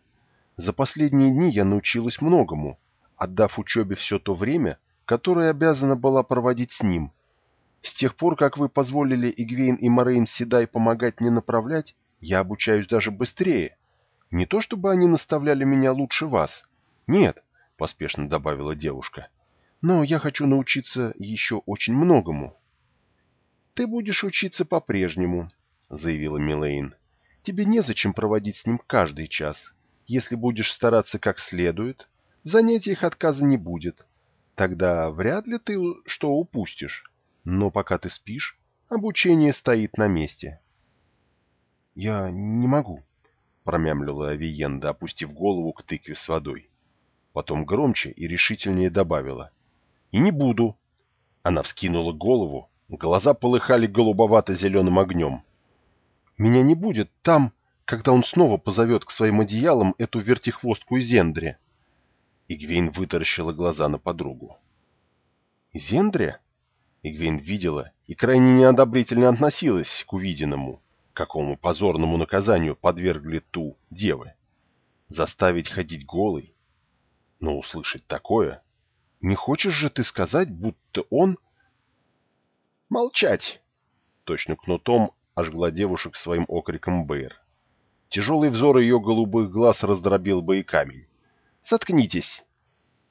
За последние дни я научилась многому, отдав учебе все то время, которую обязана была проводить с ним. С тех пор, как вы позволили Игвейн и Морейн Седай помогать мне направлять, я обучаюсь даже быстрее. Не то чтобы они наставляли меня лучше вас. Нет, — поспешно добавила девушка. Но я хочу научиться еще очень многому. Ты будешь учиться по-прежнему, — заявила Милейн. Тебе незачем проводить с ним каждый час. Если будешь стараться как следует, в занятиях отказа не будет. Тогда вряд ли ты что упустишь. Но пока ты спишь, обучение стоит на месте. — Я не могу, — промямлила Авиенда, опустив голову к тыкве с водой. Потом громче и решительнее добавила. — И не буду. Она вскинула голову, глаза полыхали голубовато-зеленым огнем. — Меня не будет там, когда он снова позовет к своим одеялам эту вертихвостку Зендре. — Игвейн вытаращила глаза на подругу. «Зендре?» Игвейн видела и крайне неодобрительно относилась к увиденному, какому позорному наказанию подвергли ту девы. Заставить ходить голой? Но услышать такое? Не хочешь же ты сказать, будто он... «Молчать!» Точно кнутом ожгла девушек своим окриком Бэйр. Тяжелый взор ее голубых глаз раздробил бы и камень. Заткнитесь.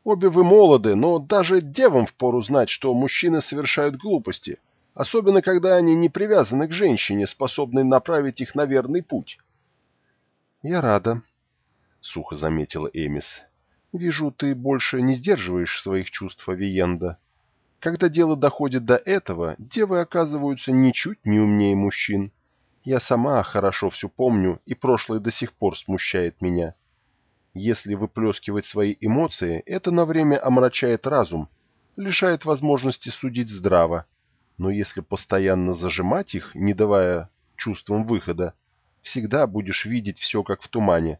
Обе вы молоды, но даже девам впору знать, что мужчины совершают глупости, особенно когда они не привязаны к женщине, способной направить их на верный путь. — Я рада, — сухо заметила Эмис. — Вижу, ты больше не сдерживаешь своих чувств, Авиенда. Когда дело доходит до этого, девы оказываются ничуть не умнее мужчин. Я сама хорошо все помню, и прошлое до сих пор смущает меня. — если выплескивать свои эмоции, это на время омрачает разум, лишает возможности судить здраво. Но если постоянно зажимать их, не давая чувствам выхода, всегда будешь видеть все как в тумане.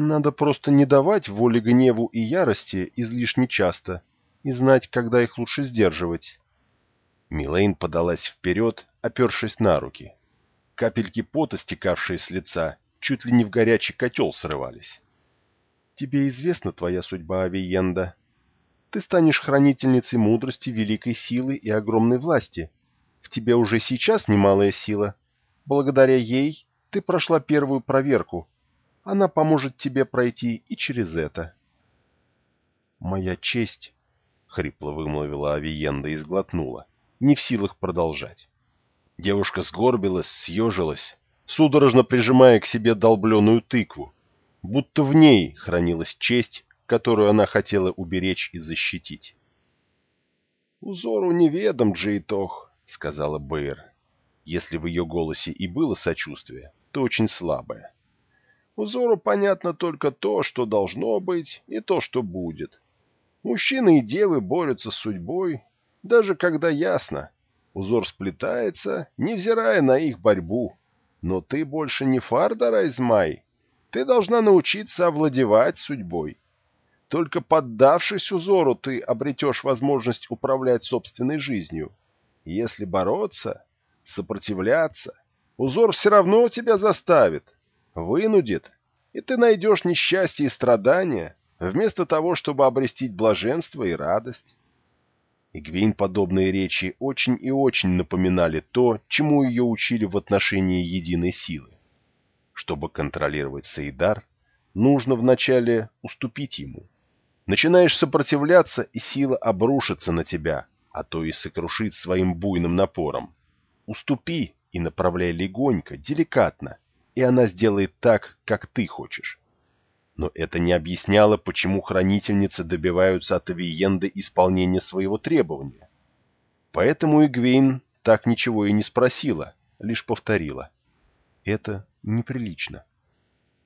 Надо просто не давать воли гневу и ярости излишне часто и знать, когда их лучше сдерживать. Милейн подалась вперед, опершись на руки. Капельки пота, стекавшие с лица, чуть ли не в горячий котел срывались. «Тебе известна твоя судьба, Авиенда. Ты станешь хранительницей мудрости, великой силы и огромной власти. В тебе уже сейчас немалая сила. Благодаря ей ты прошла первую проверку. Она поможет тебе пройти и через это». «Моя честь», — хрипло вымолвила Авиенда и сглотнула, не в силах продолжать. Девушка сгорбилась, съежилась, судорожно прижимая к себе долбленную тыкву, будто в ней хранилась честь, которую она хотела уберечь и защитить. «Узору неведом, Джейтох», — сказала Бэйр. Если в ее голосе и было сочувствие, то очень слабое. «Узору понятно только то, что должно быть, и то, что будет. Мужчины и девы борются с судьбой, даже когда ясно. Узор сплетается, невзирая на их борьбу. Но ты больше не Фардара Измай. Ты должна научиться овладевать судьбой. Только поддавшись узору, ты обретешь возможность управлять собственной жизнью. Если бороться, сопротивляться, узор все равно тебя заставит, вынудит, и ты найдешь несчастье и страдания, вместо того, чтобы обрести блаженство и радость. Игвейн подобные речи очень и очень напоминали то, чему ее учили в отношении единой силы. Чтобы контролировать Саидар, нужно вначале уступить ему. Начинаешь сопротивляться, и сила обрушится на тебя, а то и сокрушит своим буйным напором. Уступи и направляй легонько, деликатно, и она сделает так, как ты хочешь. Но это не объясняло, почему хранительницы добиваются от Авиенды исполнения своего требования. Поэтому Игвейн так ничего и не спросила, лишь повторила. «Это неприлично».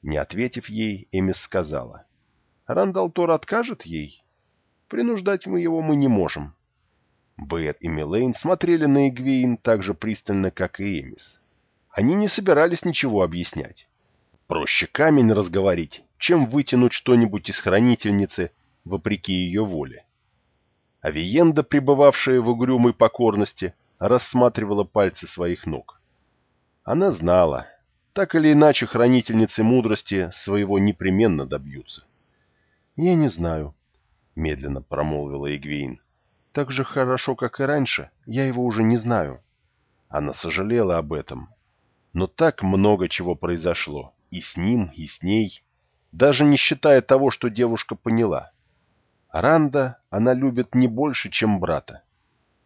Не ответив ей, Эмис сказала. «Рандалтор откажет ей? Принуждать мы его мы не можем». Бэйр и Милейн смотрели на Игвейн так же пристально, как и Эмис. Они не собирались ничего объяснять. Проще камень разговорить, чем вытянуть что-нибудь из хранительницы, вопреки ее воле. Авиенда, пребывавшая в угрюмой покорности, рассматривала пальцы своих ног. Она знала, так или иначе хранительницы мудрости своего непременно добьются. «Я не знаю», — медленно промолвила Игвейн. «Так же хорошо, как и раньше, я его уже не знаю». Она сожалела об этом. Но так много чего произошло, и с ним, и с ней, даже не считая того, что девушка поняла. Ранда она любит не больше, чем брата.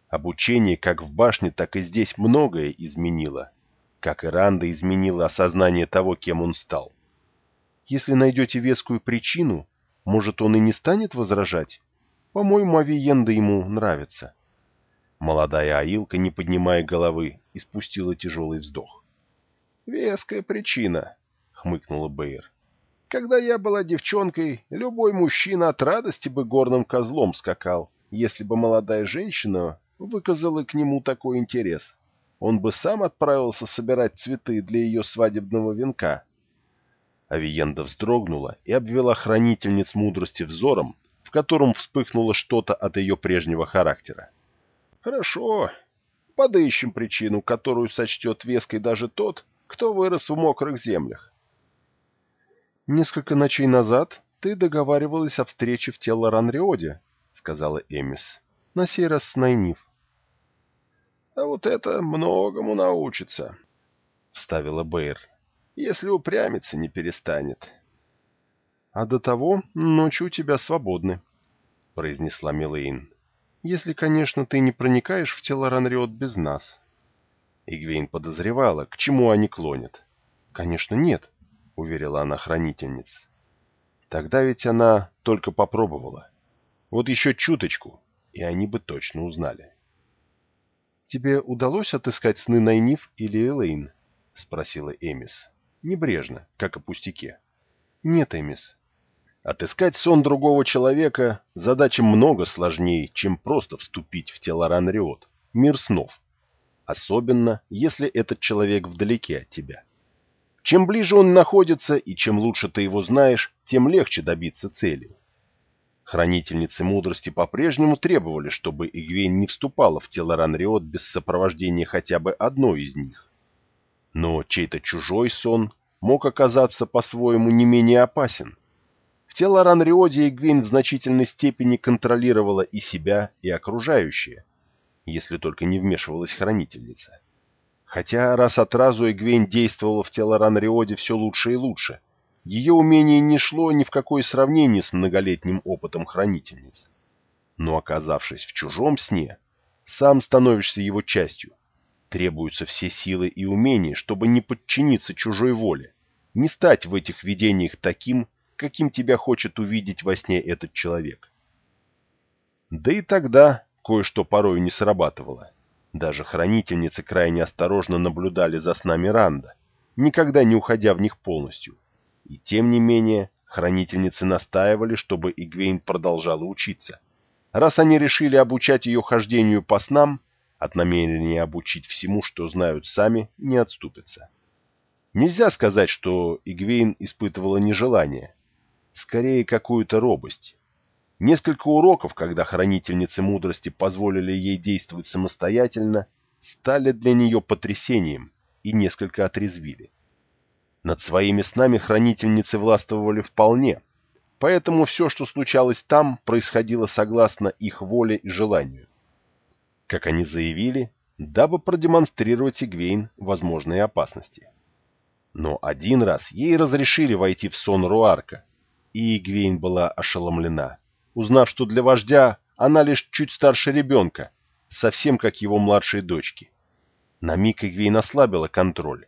Обучение как в башне, так и здесь многое изменило, как и Ранда изменила осознание того, кем он стал. Если найдете вескую причину, может, он и не станет возражать? По-моему, Авиенда ему нравится. Молодая Аилка, не поднимая головы, испустила тяжелый вздох. «Веская причина», — хмыкнула Бэйр. Когда я была девчонкой, любой мужчина от радости бы горным козлом скакал, если бы молодая женщина выказала к нему такой интерес. Он бы сам отправился собирать цветы для ее свадебного венка. Авиенда вздрогнула и обвела хранительниц мудрости взором, в котором вспыхнуло что-то от ее прежнего характера. «Хорошо. Подыщем причину, которую сочтет веской даже тот, кто вырос в мокрых землях. «Несколько ночей назад ты договаривалась о встрече в Теллоран-Риоде», — сказала Эмис. «На сей раз с Найниф». «А вот это многому научится», — вставила Бэйр. «Если упрямиться не перестанет». «А до того ночи у тебя свободны», — произнесла Милейн. «Если, конечно, ты не проникаешь в Теллоран-Риод без нас». Игвейн подозревала, к чему они клонят. «Конечно, нет», — уверила она хранительниц. Тогда ведь она только попробовала. Вот еще чуточку, и они бы точно узнали. «Тебе удалось отыскать сны Найниф или Элейн?» — спросила Эмис. Небрежно, как о пустяке. «Нет, Эмис». Отыскать сон другого человека — задача много сложнее, чем просто вступить в тело Ранриот, мир снов. Особенно, если этот человек вдалеке от тебя. Чем ближе он находится и чем лучше ты его знаешь, тем легче добиться цели. Хранительницы мудрости по-прежнему требовали, чтобы Игвейн не вступала в тело Ранриот без сопровождения хотя бы одной из них. Но чей-то чужой сон мог оказаться по-своему не менее опасен. В тело Ранриоде Игвейн в значительной степени контролировала и себя, и окружающее, если только не вмешивалась хранительница. Хотя раз от разу Игвейн действовала в тело Ранриоде все лучше и лучше, ее умение не шло ни в какое сравнение с многолетним опытом хранительниц. Но оказавшись в чужом сне, сам становишься его частью. Требуются все силы и умения, чтобы не подчиниться чужой воле, не стать в этих видениях таким, каким тебя хочет увидеть во сне этот человек. Да и тогда кое-что порою не срабатывало. Даже хранительницы крайне осторожно наблюдали за снами Ранда, никогда не уходя в них полностью. И тем не менее, хранительницы настаивали, чтобы Игвейн продолжала учиться. Раз они решили обучать ее хождению по снам, от намерения обучить всему, что знают сами, не отступятся. Нельзя сказать, что Игвейн испытывала нежелание, скорее какую-то робость. Несколько уроков, когда хранительницы мудрости позволили ей действовать самостоятельно, стали для нее потрясением и несколько отрезвили. Над своими снами хранительницы властвовали вполне, поэтому все, что случалось там, происходило согласно их воле и желанию. Как они заявили, дабы продемонстрировать Игвейн возможные опасности. Но один раз ей разрешили войти в сон Руарка, и Игвейн была ошеломлена, узнав, что для вождя она лишь чуть старше ребенка, совсем как его младшей дочки. На миг Игвейн ослабила контроль,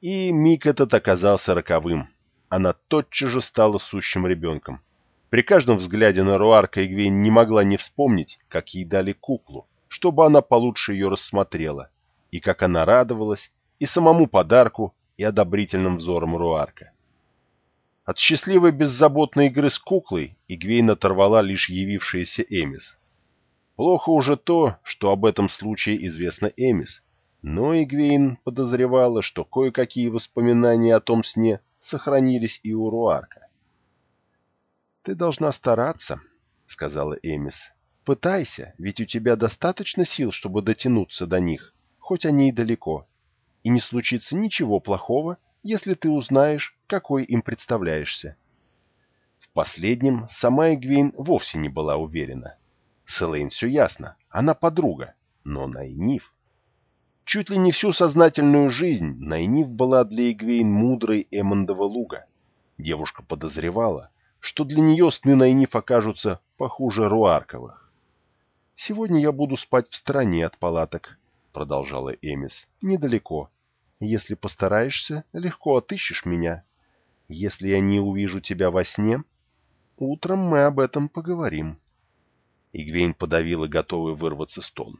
и миг этот оказался роковым. Она тотчас же стала сущим ребенком. При каждом взгляде на Руарка Игвейн не могла не вспомнить, как ей дали куклу, чтобы она получше ее рассмотрела, и как она радовалась и самому подарку, и одобрительным взором Руарка. От счастливой беззаботной игры с куклой Игвейн оторвала лишь явившаяся Эмис. Плохо уже то, что об этом случае известно Эмис, но Игвейн подозревала, что кое-какие воспоминания о том сне сохранились и у Руарка. «Ты должна стараться», — сказала Эмис. «Пытайся, ведь у тебя достаточно сил, чтобы дотянуться до них, хоть они и далеко. И не случится ничего плохого, если ты узнаешь, какой им представляешься». В последнем сама Игвейн вовсе не была уверена. С Элэйн все ясно, она подруга, но Найниф... Чуть ли не всю сознательную жизнь Найниф была для Игвейн мудрой Эммондова луга. Девушка подозревала, что для нее сны Найниф окажутся похуже Руарковых. «Сегодня я буду спать в стороне от палаток», — продолжала Эмис, — «недалеко. Если постараешься, легко отыщешь меня. Если я не увижу тебя во сне, утром мы об этом поговорим». Игвейн подавила готовый вырваться стон.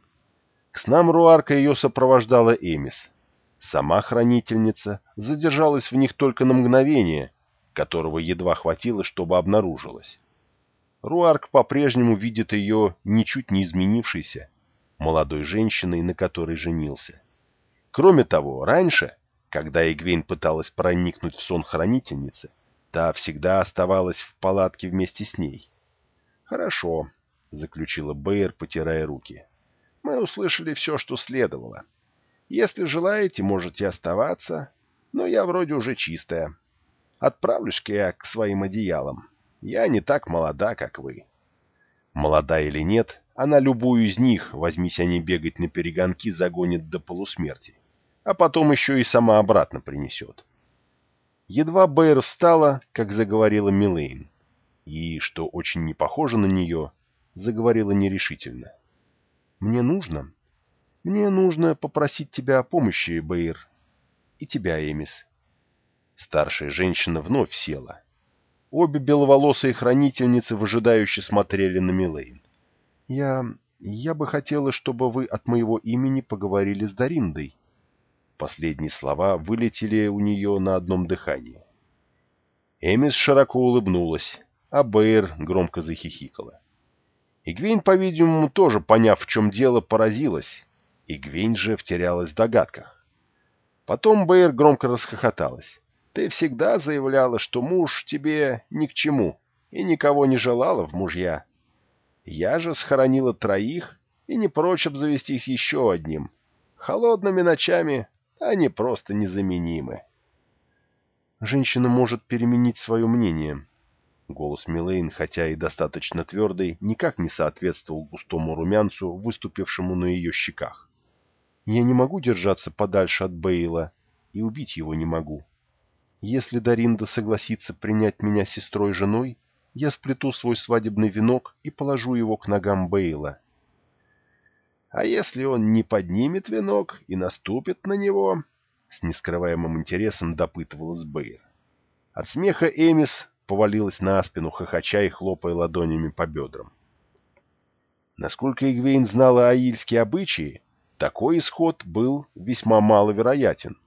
К снам Руарка ее сопровождала Эмис. Сама хранительница задержалась в них только на мгновение, которого едва хватило, чтобы обнаружилась. Руарк по-прежнему видит ее ничуть не изменившейся, молодой женщиной, на которой женился. Кроме того, раньше, когда Игвейн пыталась проникнуть в сон хранительницы, та всегда оставалась в палатке вместе с ней. «Хорошо», — заключила Бэйр, потирая руки мы услышали все, что следовало. Если желаете, можете оставаться, но я вроде уже чистая. Отправлюсь-ка я к своим одеялам. Я не так молода, как вы. Молода или нет, она любую из них, возьмись они бегать на перегонки, загонит до полусмерти, а потом еще и сама обратно принесет. Едва Бэйр встала, как заговорила Милейн, и, что очень не похоже на нее, заговорила нерешительно. — мне нужно... Мне нужно попросить тебя о помощи, Бэйр. И тебя, Эмис. Старшая женщина вновь села. Обе беловолосые хранительницы выжидающе смотрели на Милейн. Я... я бы хотела, чтобы вы от моего имени поговорили с Дариндой. Последние слова вылетели у нее на одном дыхании. Эмис широко улыбнулась, а Бэйр громко захихикала. Игвейн, по-видимому, тоже, поняв, в чем дело, поразилась. Игвейн же втерялась в догадках. Потом Бэйр громко расхохоталась. «Ты всегда заявляла, что муж тебе ни к чему, и никого не желала в мужья. Я же схоронила троих и не прочь обзавестись еще одним. Холодными ночами они просто незаменимы. Женщина может переменить свое мнение. Голос Милейн, хотя и достаточно твердый, никак не соответствовал густому румянцу, выступившему на ее щеках. Я не могу держаться подальше от Бейла, и убить его не могу. Если Даринда согласится принять меня сестрой-женой, я сплету свой свадебный венок и положу его к ногам Бейла. А если он не поднимет венок и наступит на него? С нескрываемым интересом допытывалась Бейр. От смеха Эмис повалилась на спину, хохоча и хлопая ладонями по бедрам. Насколько Игвейн знала аильские обычаи, такой исход был весьма маловероятен.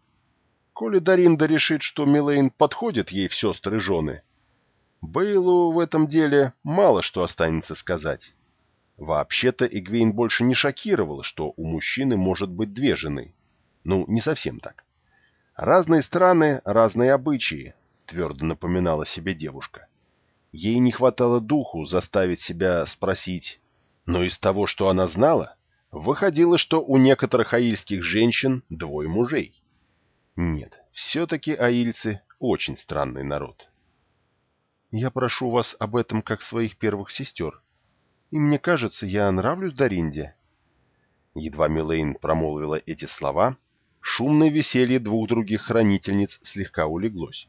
Коли Даринда решит, что Милейн подходит ей в сестры-жены, Бейлу в этом деле мало что останется сказать. Вообще-то Игвейн больше не шокировала, что у мужчины может быть две жены. Ну, не совсем так. Разные страны, разные обычаи, твердо напоминала себе девушка. Ей не хватало духу заставить себя спросить, но из того, что она знала, выходило, что у некоторых аильских женщин двое мужей. Нет, все-таки аильцы очень странный народ. Я прошу вас об этом как своих первых сестер. И мне кажется, я нравлюсь Даринде. Едва Милейн промолвила эти слова, шумное веселье двух других хранительниц слегка улеглось.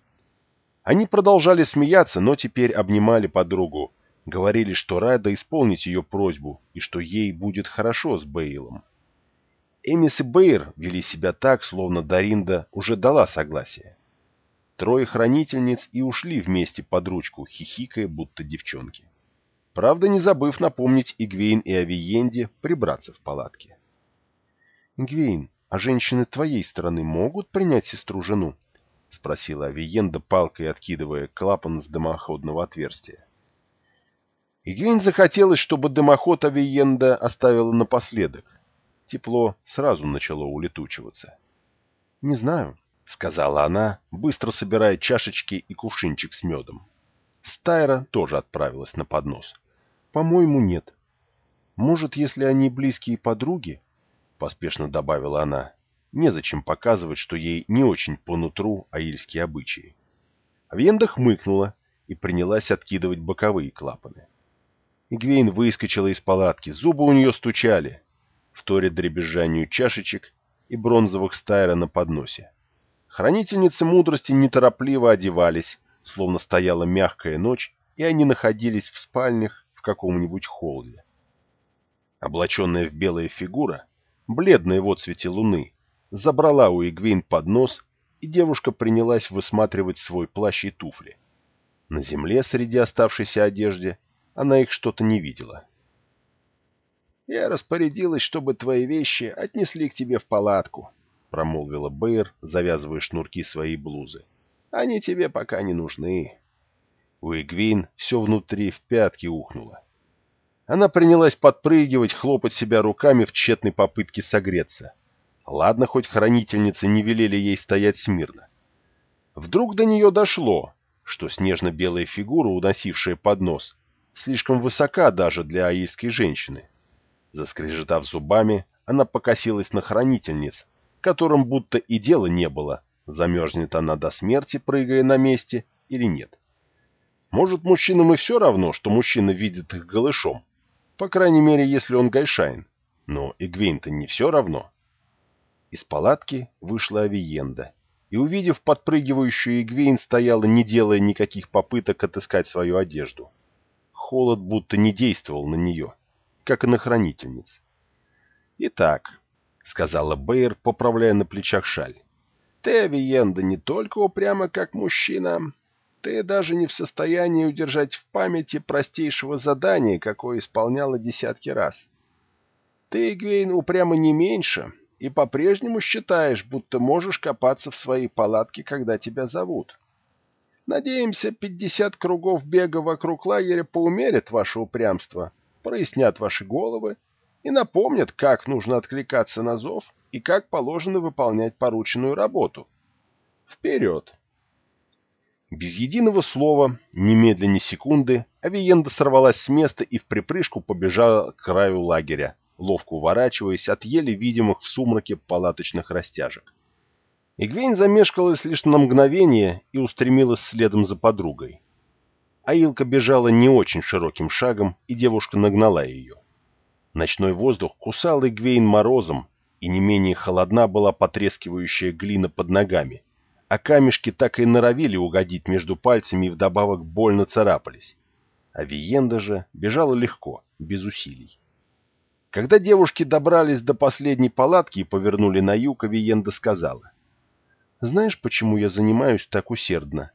Они продолжали смеяться, но теперь обнимали подругу, говорили, что рада исполнить ее просьбу и что ей будет хорошо с Бейлом. Эмис и Бейр вели себя так, словно Даринда уже дала согласие. Трое хранительниц и ушли вместе под ручку, хихикая, будто девчонки. Правда, не забыв напомнить Игвейн и Авиенде прибраться в палатке. «Игвейн, а женщины твоей стороны могут принять сестру-жену?» — спросила Авиенда, палкой откидывая клапан с дымоходного отверстия. Игвейн захотелось, чтобы дымоход Авиенда оставила напоследок, Тепло сразу начало улетучиваться. «Не знаю», — сказала она, быстро собирая чашечки и кувшинчик с медом. Стайра тоже отправилась на поднос. «По-моему, нет. Может, если они близкие подруги?» — поспешно добавила она. Незачем показывать, что ей не очень по нутру аильские обычаи. Авьенда хмыкнула и принялась откидывать боковые клапаны. Игвейн выскочила из палатки, зубы у нее стучали вторя дребезжанию чашечек и бронзовых стайра на подносе. Хранительницы мудрости неторопливо одевались, словно стояла мягкая ночь, и они находились в спальнях в каком-нибудь холле. Облаченная в белая фигура, бледная в отсвете луны, забрала у Игвейн поднос, и девушка принялась высматривать свой плащ и туфли. На земле среди оставшейся одежды она их что-то не видела. «Я распорядилась, чтобы твои вещи отнесли к тебе в палатку», — промолвила Бэйр, завязывая шнурки своей блузы. «Они тебе пока не нужны». У Игвин все внутри в пятки ухнуло. Она принялась подпрыгивать, хлопать себя руками в тщетной попытке согреться. Ладно, хоть хранительницы не велели ей стоять смирно. Вдруг до нее дошло, что снежно-белая фигура, уносившая поднос, слишком высока даже для аильской женщины. Заскрежетав зубами, она покосилась на хранительниц, которым будто и дела не было, замерзнет она до смерти, прыгая на месте, или нет. Может, мужчинам и все равно, что мужчина видит их голышом, по крайней мере, если он гайшайн, но Игвейн-то не все равно. Из палатки вышла Авиенда, и, увидев подпрыгивающую Игвейн, стояла, не делая никаких попыток отыскать свою одежду. Холод будто не действовал на нее как и на хранительниц. «Итак», — сказала Бэйр, поправляя на плечах шаль, — «ты, Авиенда, не только упряма как мужчина, ты даже не в состоянии удержать в памяти простейшего задания, какое исполняла десятки раз. Ты, Гвейн, упряма не меньше, и по-прежнему считаешь, будто можешь копаться в своей палатке, когда тебя зовут. Надеемся, пятьдесят кругов бега вокруг лагеря поумерят ваше упрямство, прояснят ваши головы и напомнят, как нужно откликаться на зов и как положено выполнять порученную работу. Вперед! Без единого слова, немедленно ни секунды, Авиенда сорвалась с места и в припрыжку побежала к краю лагеря, ловко уворачиваясь от еле видимых в сумраке палаточных растяжек. Игвейн замешкалась лишь на мгновение и устремилась следом за подругой. Аилка бежала не очень широким шагом, и девушка нагнала ее. Ночной воздух кусал Игвейн морозом, и не менее холодна была потрескивающая глина под ногами, а камешки так и норовили угодить между пальцами и вдобавок больно царапались. А Виенда же бежала легко, без усилий. Когда девушки добрались до последней палатки и повернули на юг, Авиенда сказала. «Знаешь, почему я занимаюсь так усердно?»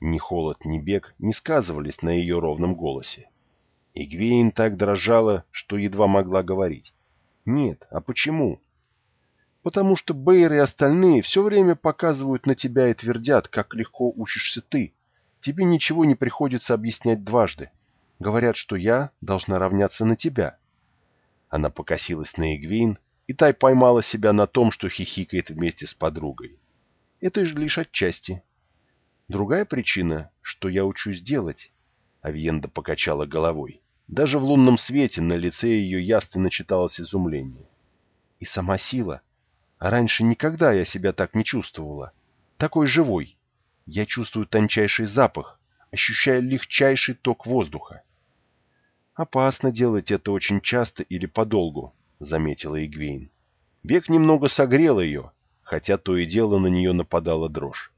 Ни холод, ни бег не сказывались на ее ровном голосе. Игвейн так дрожала, что едва могла говорить. «Нет, а почему?» «Потому что Бейр и остальные все время показывают на тебя и твердят, как легко учишься ты. Тебе ничего не приходится объяснять дважды. Говорят, что я должна равняться на тебя». Она покосилась на Игвейн, и Тай поймала себя на том, что хихикает вместе с подругой. Это же лишь отчасти. Другая причина, что я учусь делать. Авиенда покачала головой. Даже в лунном свете на лице ее ясно читалось изумление. И сама сила. Раньше никогда я себя так не чувствовала. Такой живой. Я чувствую тончайший запах, ощущаю легчайший ток воздуха. «Опасно делать это очень часто или подолгу», — заметила Игвейн. Бег немного согрел ее, хотя то и дело на нее нападала дрожь.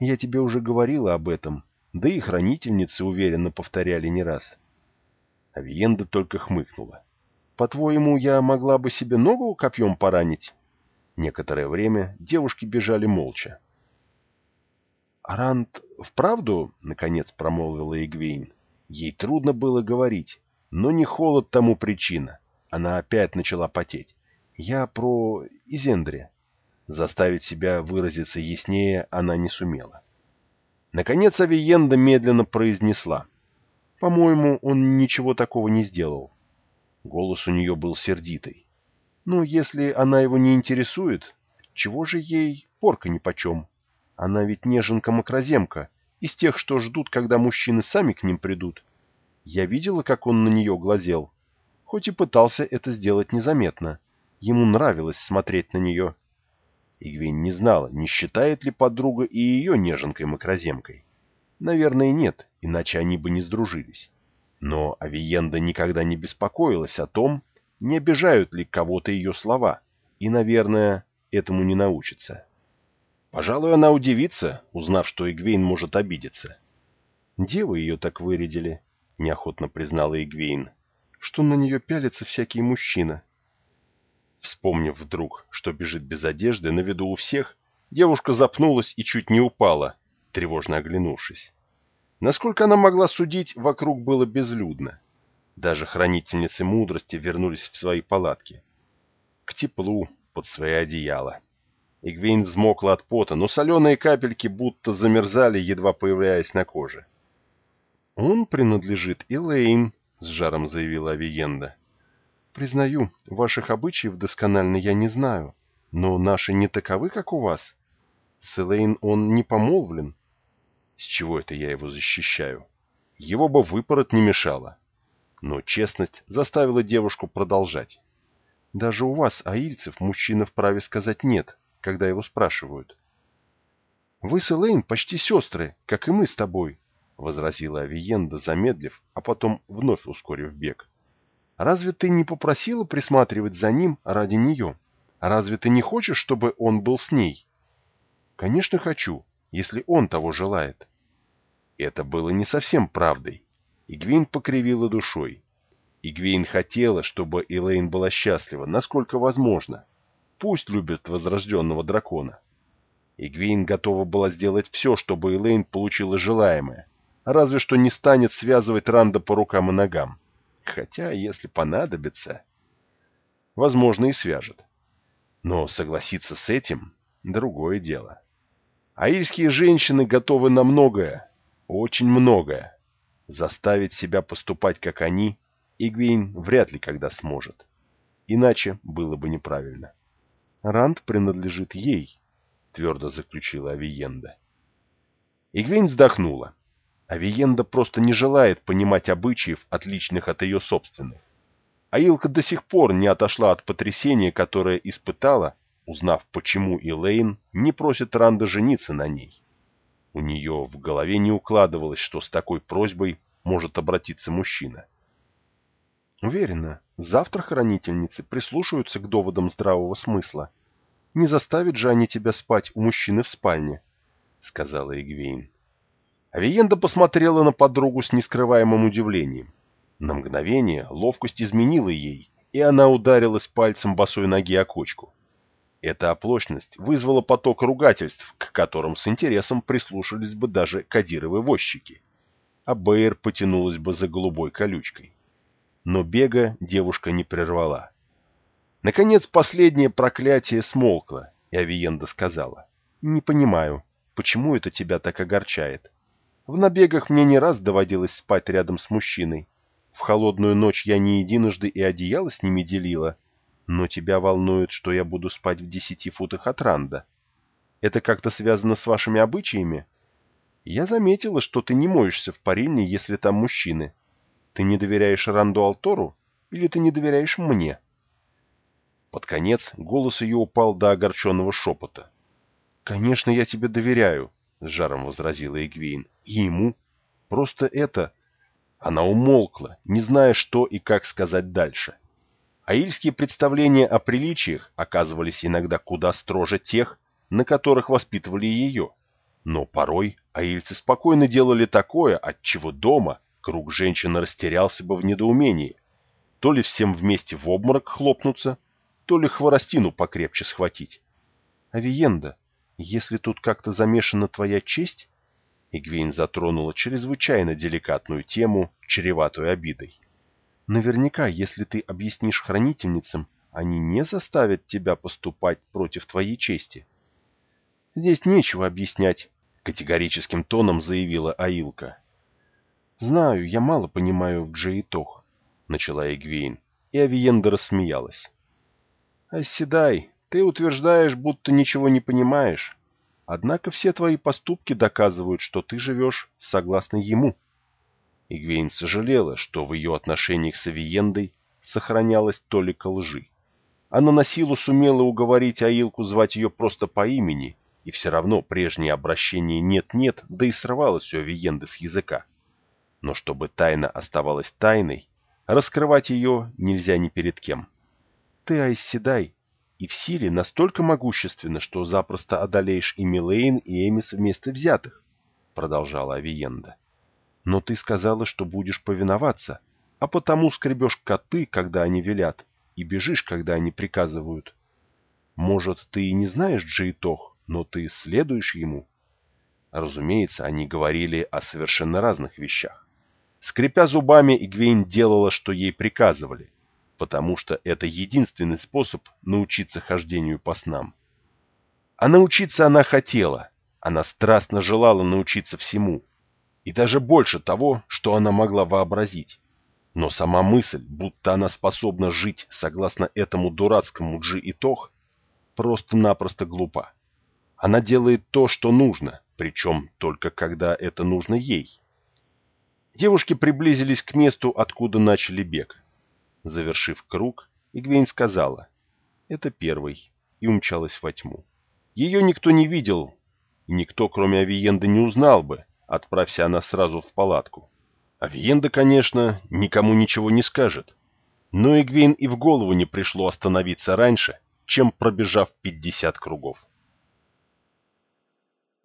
«Я тебе уже говорила об этом, да и хранительницы уверенно повторяли не раз». Авиенда только хмыкнула. «По-твоему, я могла бы себе ногу копьем поранить?» Некоторое время девушки бежали молча. «Арант вправду?» — наконец промолвила Игвейн. Ей трудно было говорить, но не холод тому причина. Она опять начала потеть. Я про Изендре. Заставить себя выразиться яснее она не сумела. Наконец Авиенда медленно произнесла. «По-моему, он ничего такого не сделал». Голос у нее был сердитый. «Ну, если она его не интересует, чего же ей порка нипочем? Она ведь неженка-макроземка, из тех, что ждут, когда мужчины сами к ним придут. Я видела, как он на нее глазел, хоть и пытался это сделать незаметно. Ему нравилось смотреть на нее. Игвин не знала, не считает ли подруга и ее неженкой-макроземкой. Наверное, нет, иначе они бы не сдружились. Но Авиенда никогда не беспокоилась о том, не обижают ли кого-то ее слова, и, наверное, этому не научится. Пожалуй, она удивится, узнав, что Игвейн может обидеться. Девы ее так вырядили, — неохотно признала Игвейн, — что на нее пялится всякий мужчина. Вспомнив вдруг, что бежит без одежды на виду у всех, девушка запнулась и чуть не упала, тревожно оглянувшись. Насколько она могла судить, вокруг было безлюдно. Даже хранительницы мудрости вернулись в свои палатки. К теплу, под свои одеяла. Игвейн взмокла от пота, но соленые капельки будто замерзали, едва появляясь на коже. «Он принадлежит Элейн», — с жаром заявила Авиенда. «Признаю, ваших обычаев досконально я не знаю, но наши не таковы, как у вас. С Элейн он не помолвлен». «С чего это я его защищаю? Его бы выпорот не мешало». Но честность заставила девушку продолжать. «Даже у вас, аильцев, мужчина вправе сказать «нет», когда его спрашивают. «Вы с Элейн почти сестры, как и мы с тобой», — возразила Авиенда, замедлив, а потом вновь ускорив бег. «Разве ты не попросила присматривать за ним ради нее? Разве ты не хочешь, чтобы он был с ней?» «Конечно хочу, если он того желает». Это было не совсем правдой. Игвин покривила душой. Игвин хотела, чтобы Элейн была счастлива, насколько возможно. Пусть любит возрожденного дракона. Игвейн готова была сделать все, чтобы Элейн получила желаемое, разве что не станет связывать Ранда по рукам и ногам. Хотя, если понадобится... Возможно, и свяжет. Но согласиться с этим — другое дело. Аильские женщины готовы на многое, очень многое. Заставить себя поступать, как они, Игвейн вряд ли когда сможет. Иначе было бы неправильно. Ранд принадлежит ей, твердо заключила Авиенда. Игвейн вздохнула. Авиенда просто не желает понимать обычаев, отличных от ее собственных. Аилка до сих пор не отошла от потрясения, которое испытала, узнав, почему Элейн не просит Ранда жениться на ней. У нее в голове не укладывалось, что с такой просьбой может обратиться мужчина. Уверена, завтра хранительницы прислушаются к доводам здравого смысла. Не заставят же они тебя спать у мужчины в спальне, — сказала Игвейн. Авиенда посмотрела на подругу с нескрываемым удивлением. На мгновение ловкость изменила ей, и она ударилась пальцем босой ноги о кочку. Эта оплошность вызвала поток ругательств, к которым с интересом прислушались бы даже кадировые возчики. А Бэйр потянулась бы за голубой колючкой. Но бега девушка не прервала. Наконец последнее проклятие смолкло, и Авиенда сказала. «Не понимаю, почему это тебя так огорчает? В набегах мне не раз доводилось спать рядом с мужчиной. В холодную ночь я не единожды и одеяло с ними делила. Но тебя волнует, что я буду спать в десяти футах от Ранда. Это как-то связано с вашими обычаями? Я заметила, что ты не моешься в парильне, если там мужчины. Ты не доверяешь Ранду Алтору или ты не доверяешь мне?» Под конец голос ее упал до огорченного шепота. «Конечно, я тебе доверяю», — с жаром возразила Эгвейн. «И ему. Просто это...» Она умолкла, не зная, что и как сказать дальше. Аильские представления о приличиях оказывались иногда куда строже тех, на которых воспитывали ее. Но порой аильцы спокойно делали такое, от чего дома круг женщин растерялся бы в недоумении. То ли всем вместе в обморок хлопнуться, то ли хворостину покрепче схватить. Авиенда, если тут как-то замешана твоя честь, Игвейн затронула чрезвычайно деликатную тему, чреватую обидой. Наверняка, если ты объяснишь хранительницам, они не заставят тебя поступать против твоей чести. Здесь нечего объяснять, категорическим тоном заявила Аилка. Знаю, я мало понимаю в Джеитох, начала Игвейн, и Авиенда рассмеялась. Оседай, ты утверждаешь, будто ничего не понимаешь. Однако все твои поступки доказывают, что ты живешь согласно ему. Игвейн сожалела, что в ее отношениях с Авиендой сохранялась толика лжи. Она на силу сумела уговорить Аилку звать ее просто по имени, и все равно прежнее обращение «нет-нет», да и срывалось у Авиенды с языка. Но чтобы тайна оставалась тайной, раскрывать ее нельзя ни перед кем. Ты, Айсседай, и в силе настолько могущественно, что запросто одолеешь и Милейн, и Эмис вместе взятых, — продолжала Авиенда. Но ты сказала, что будешь повиноваться, а потому скребешь коты, когда они велят, и бежишь, когда они приказывают. Может, ты и не знаешь Джейтох, но ты следуешь ему? Разумеется, они говорили о совершенно разных вещах. Скрипя зубами, Игвейн делала, что ей приказывали — потому что это единственный способ научиться хождению по снам. А научиться она хотела, она страстно желала научиться всему, и даже больше того, что она могла вообразить. Но сама мысль, будто она способна жить согласно этому дурацкому Джи и Тох, просто-напросто глупа. Она делает то, что нужно, причем только когда это нужно ей. Девушки приблизились к месту, откуда начали бег. Завершив круг, Игвейн сказала «Это первый» и умчалась во тьму. Ее никто не видел, и никто, кроме Авиенды, не узнал бы, отправься она сразу в палатку. Авиенда, конечно, никому ничего не скажет, но Игвейн и в голову не пришло остановиться раньше, чем пробежав 50 кругов.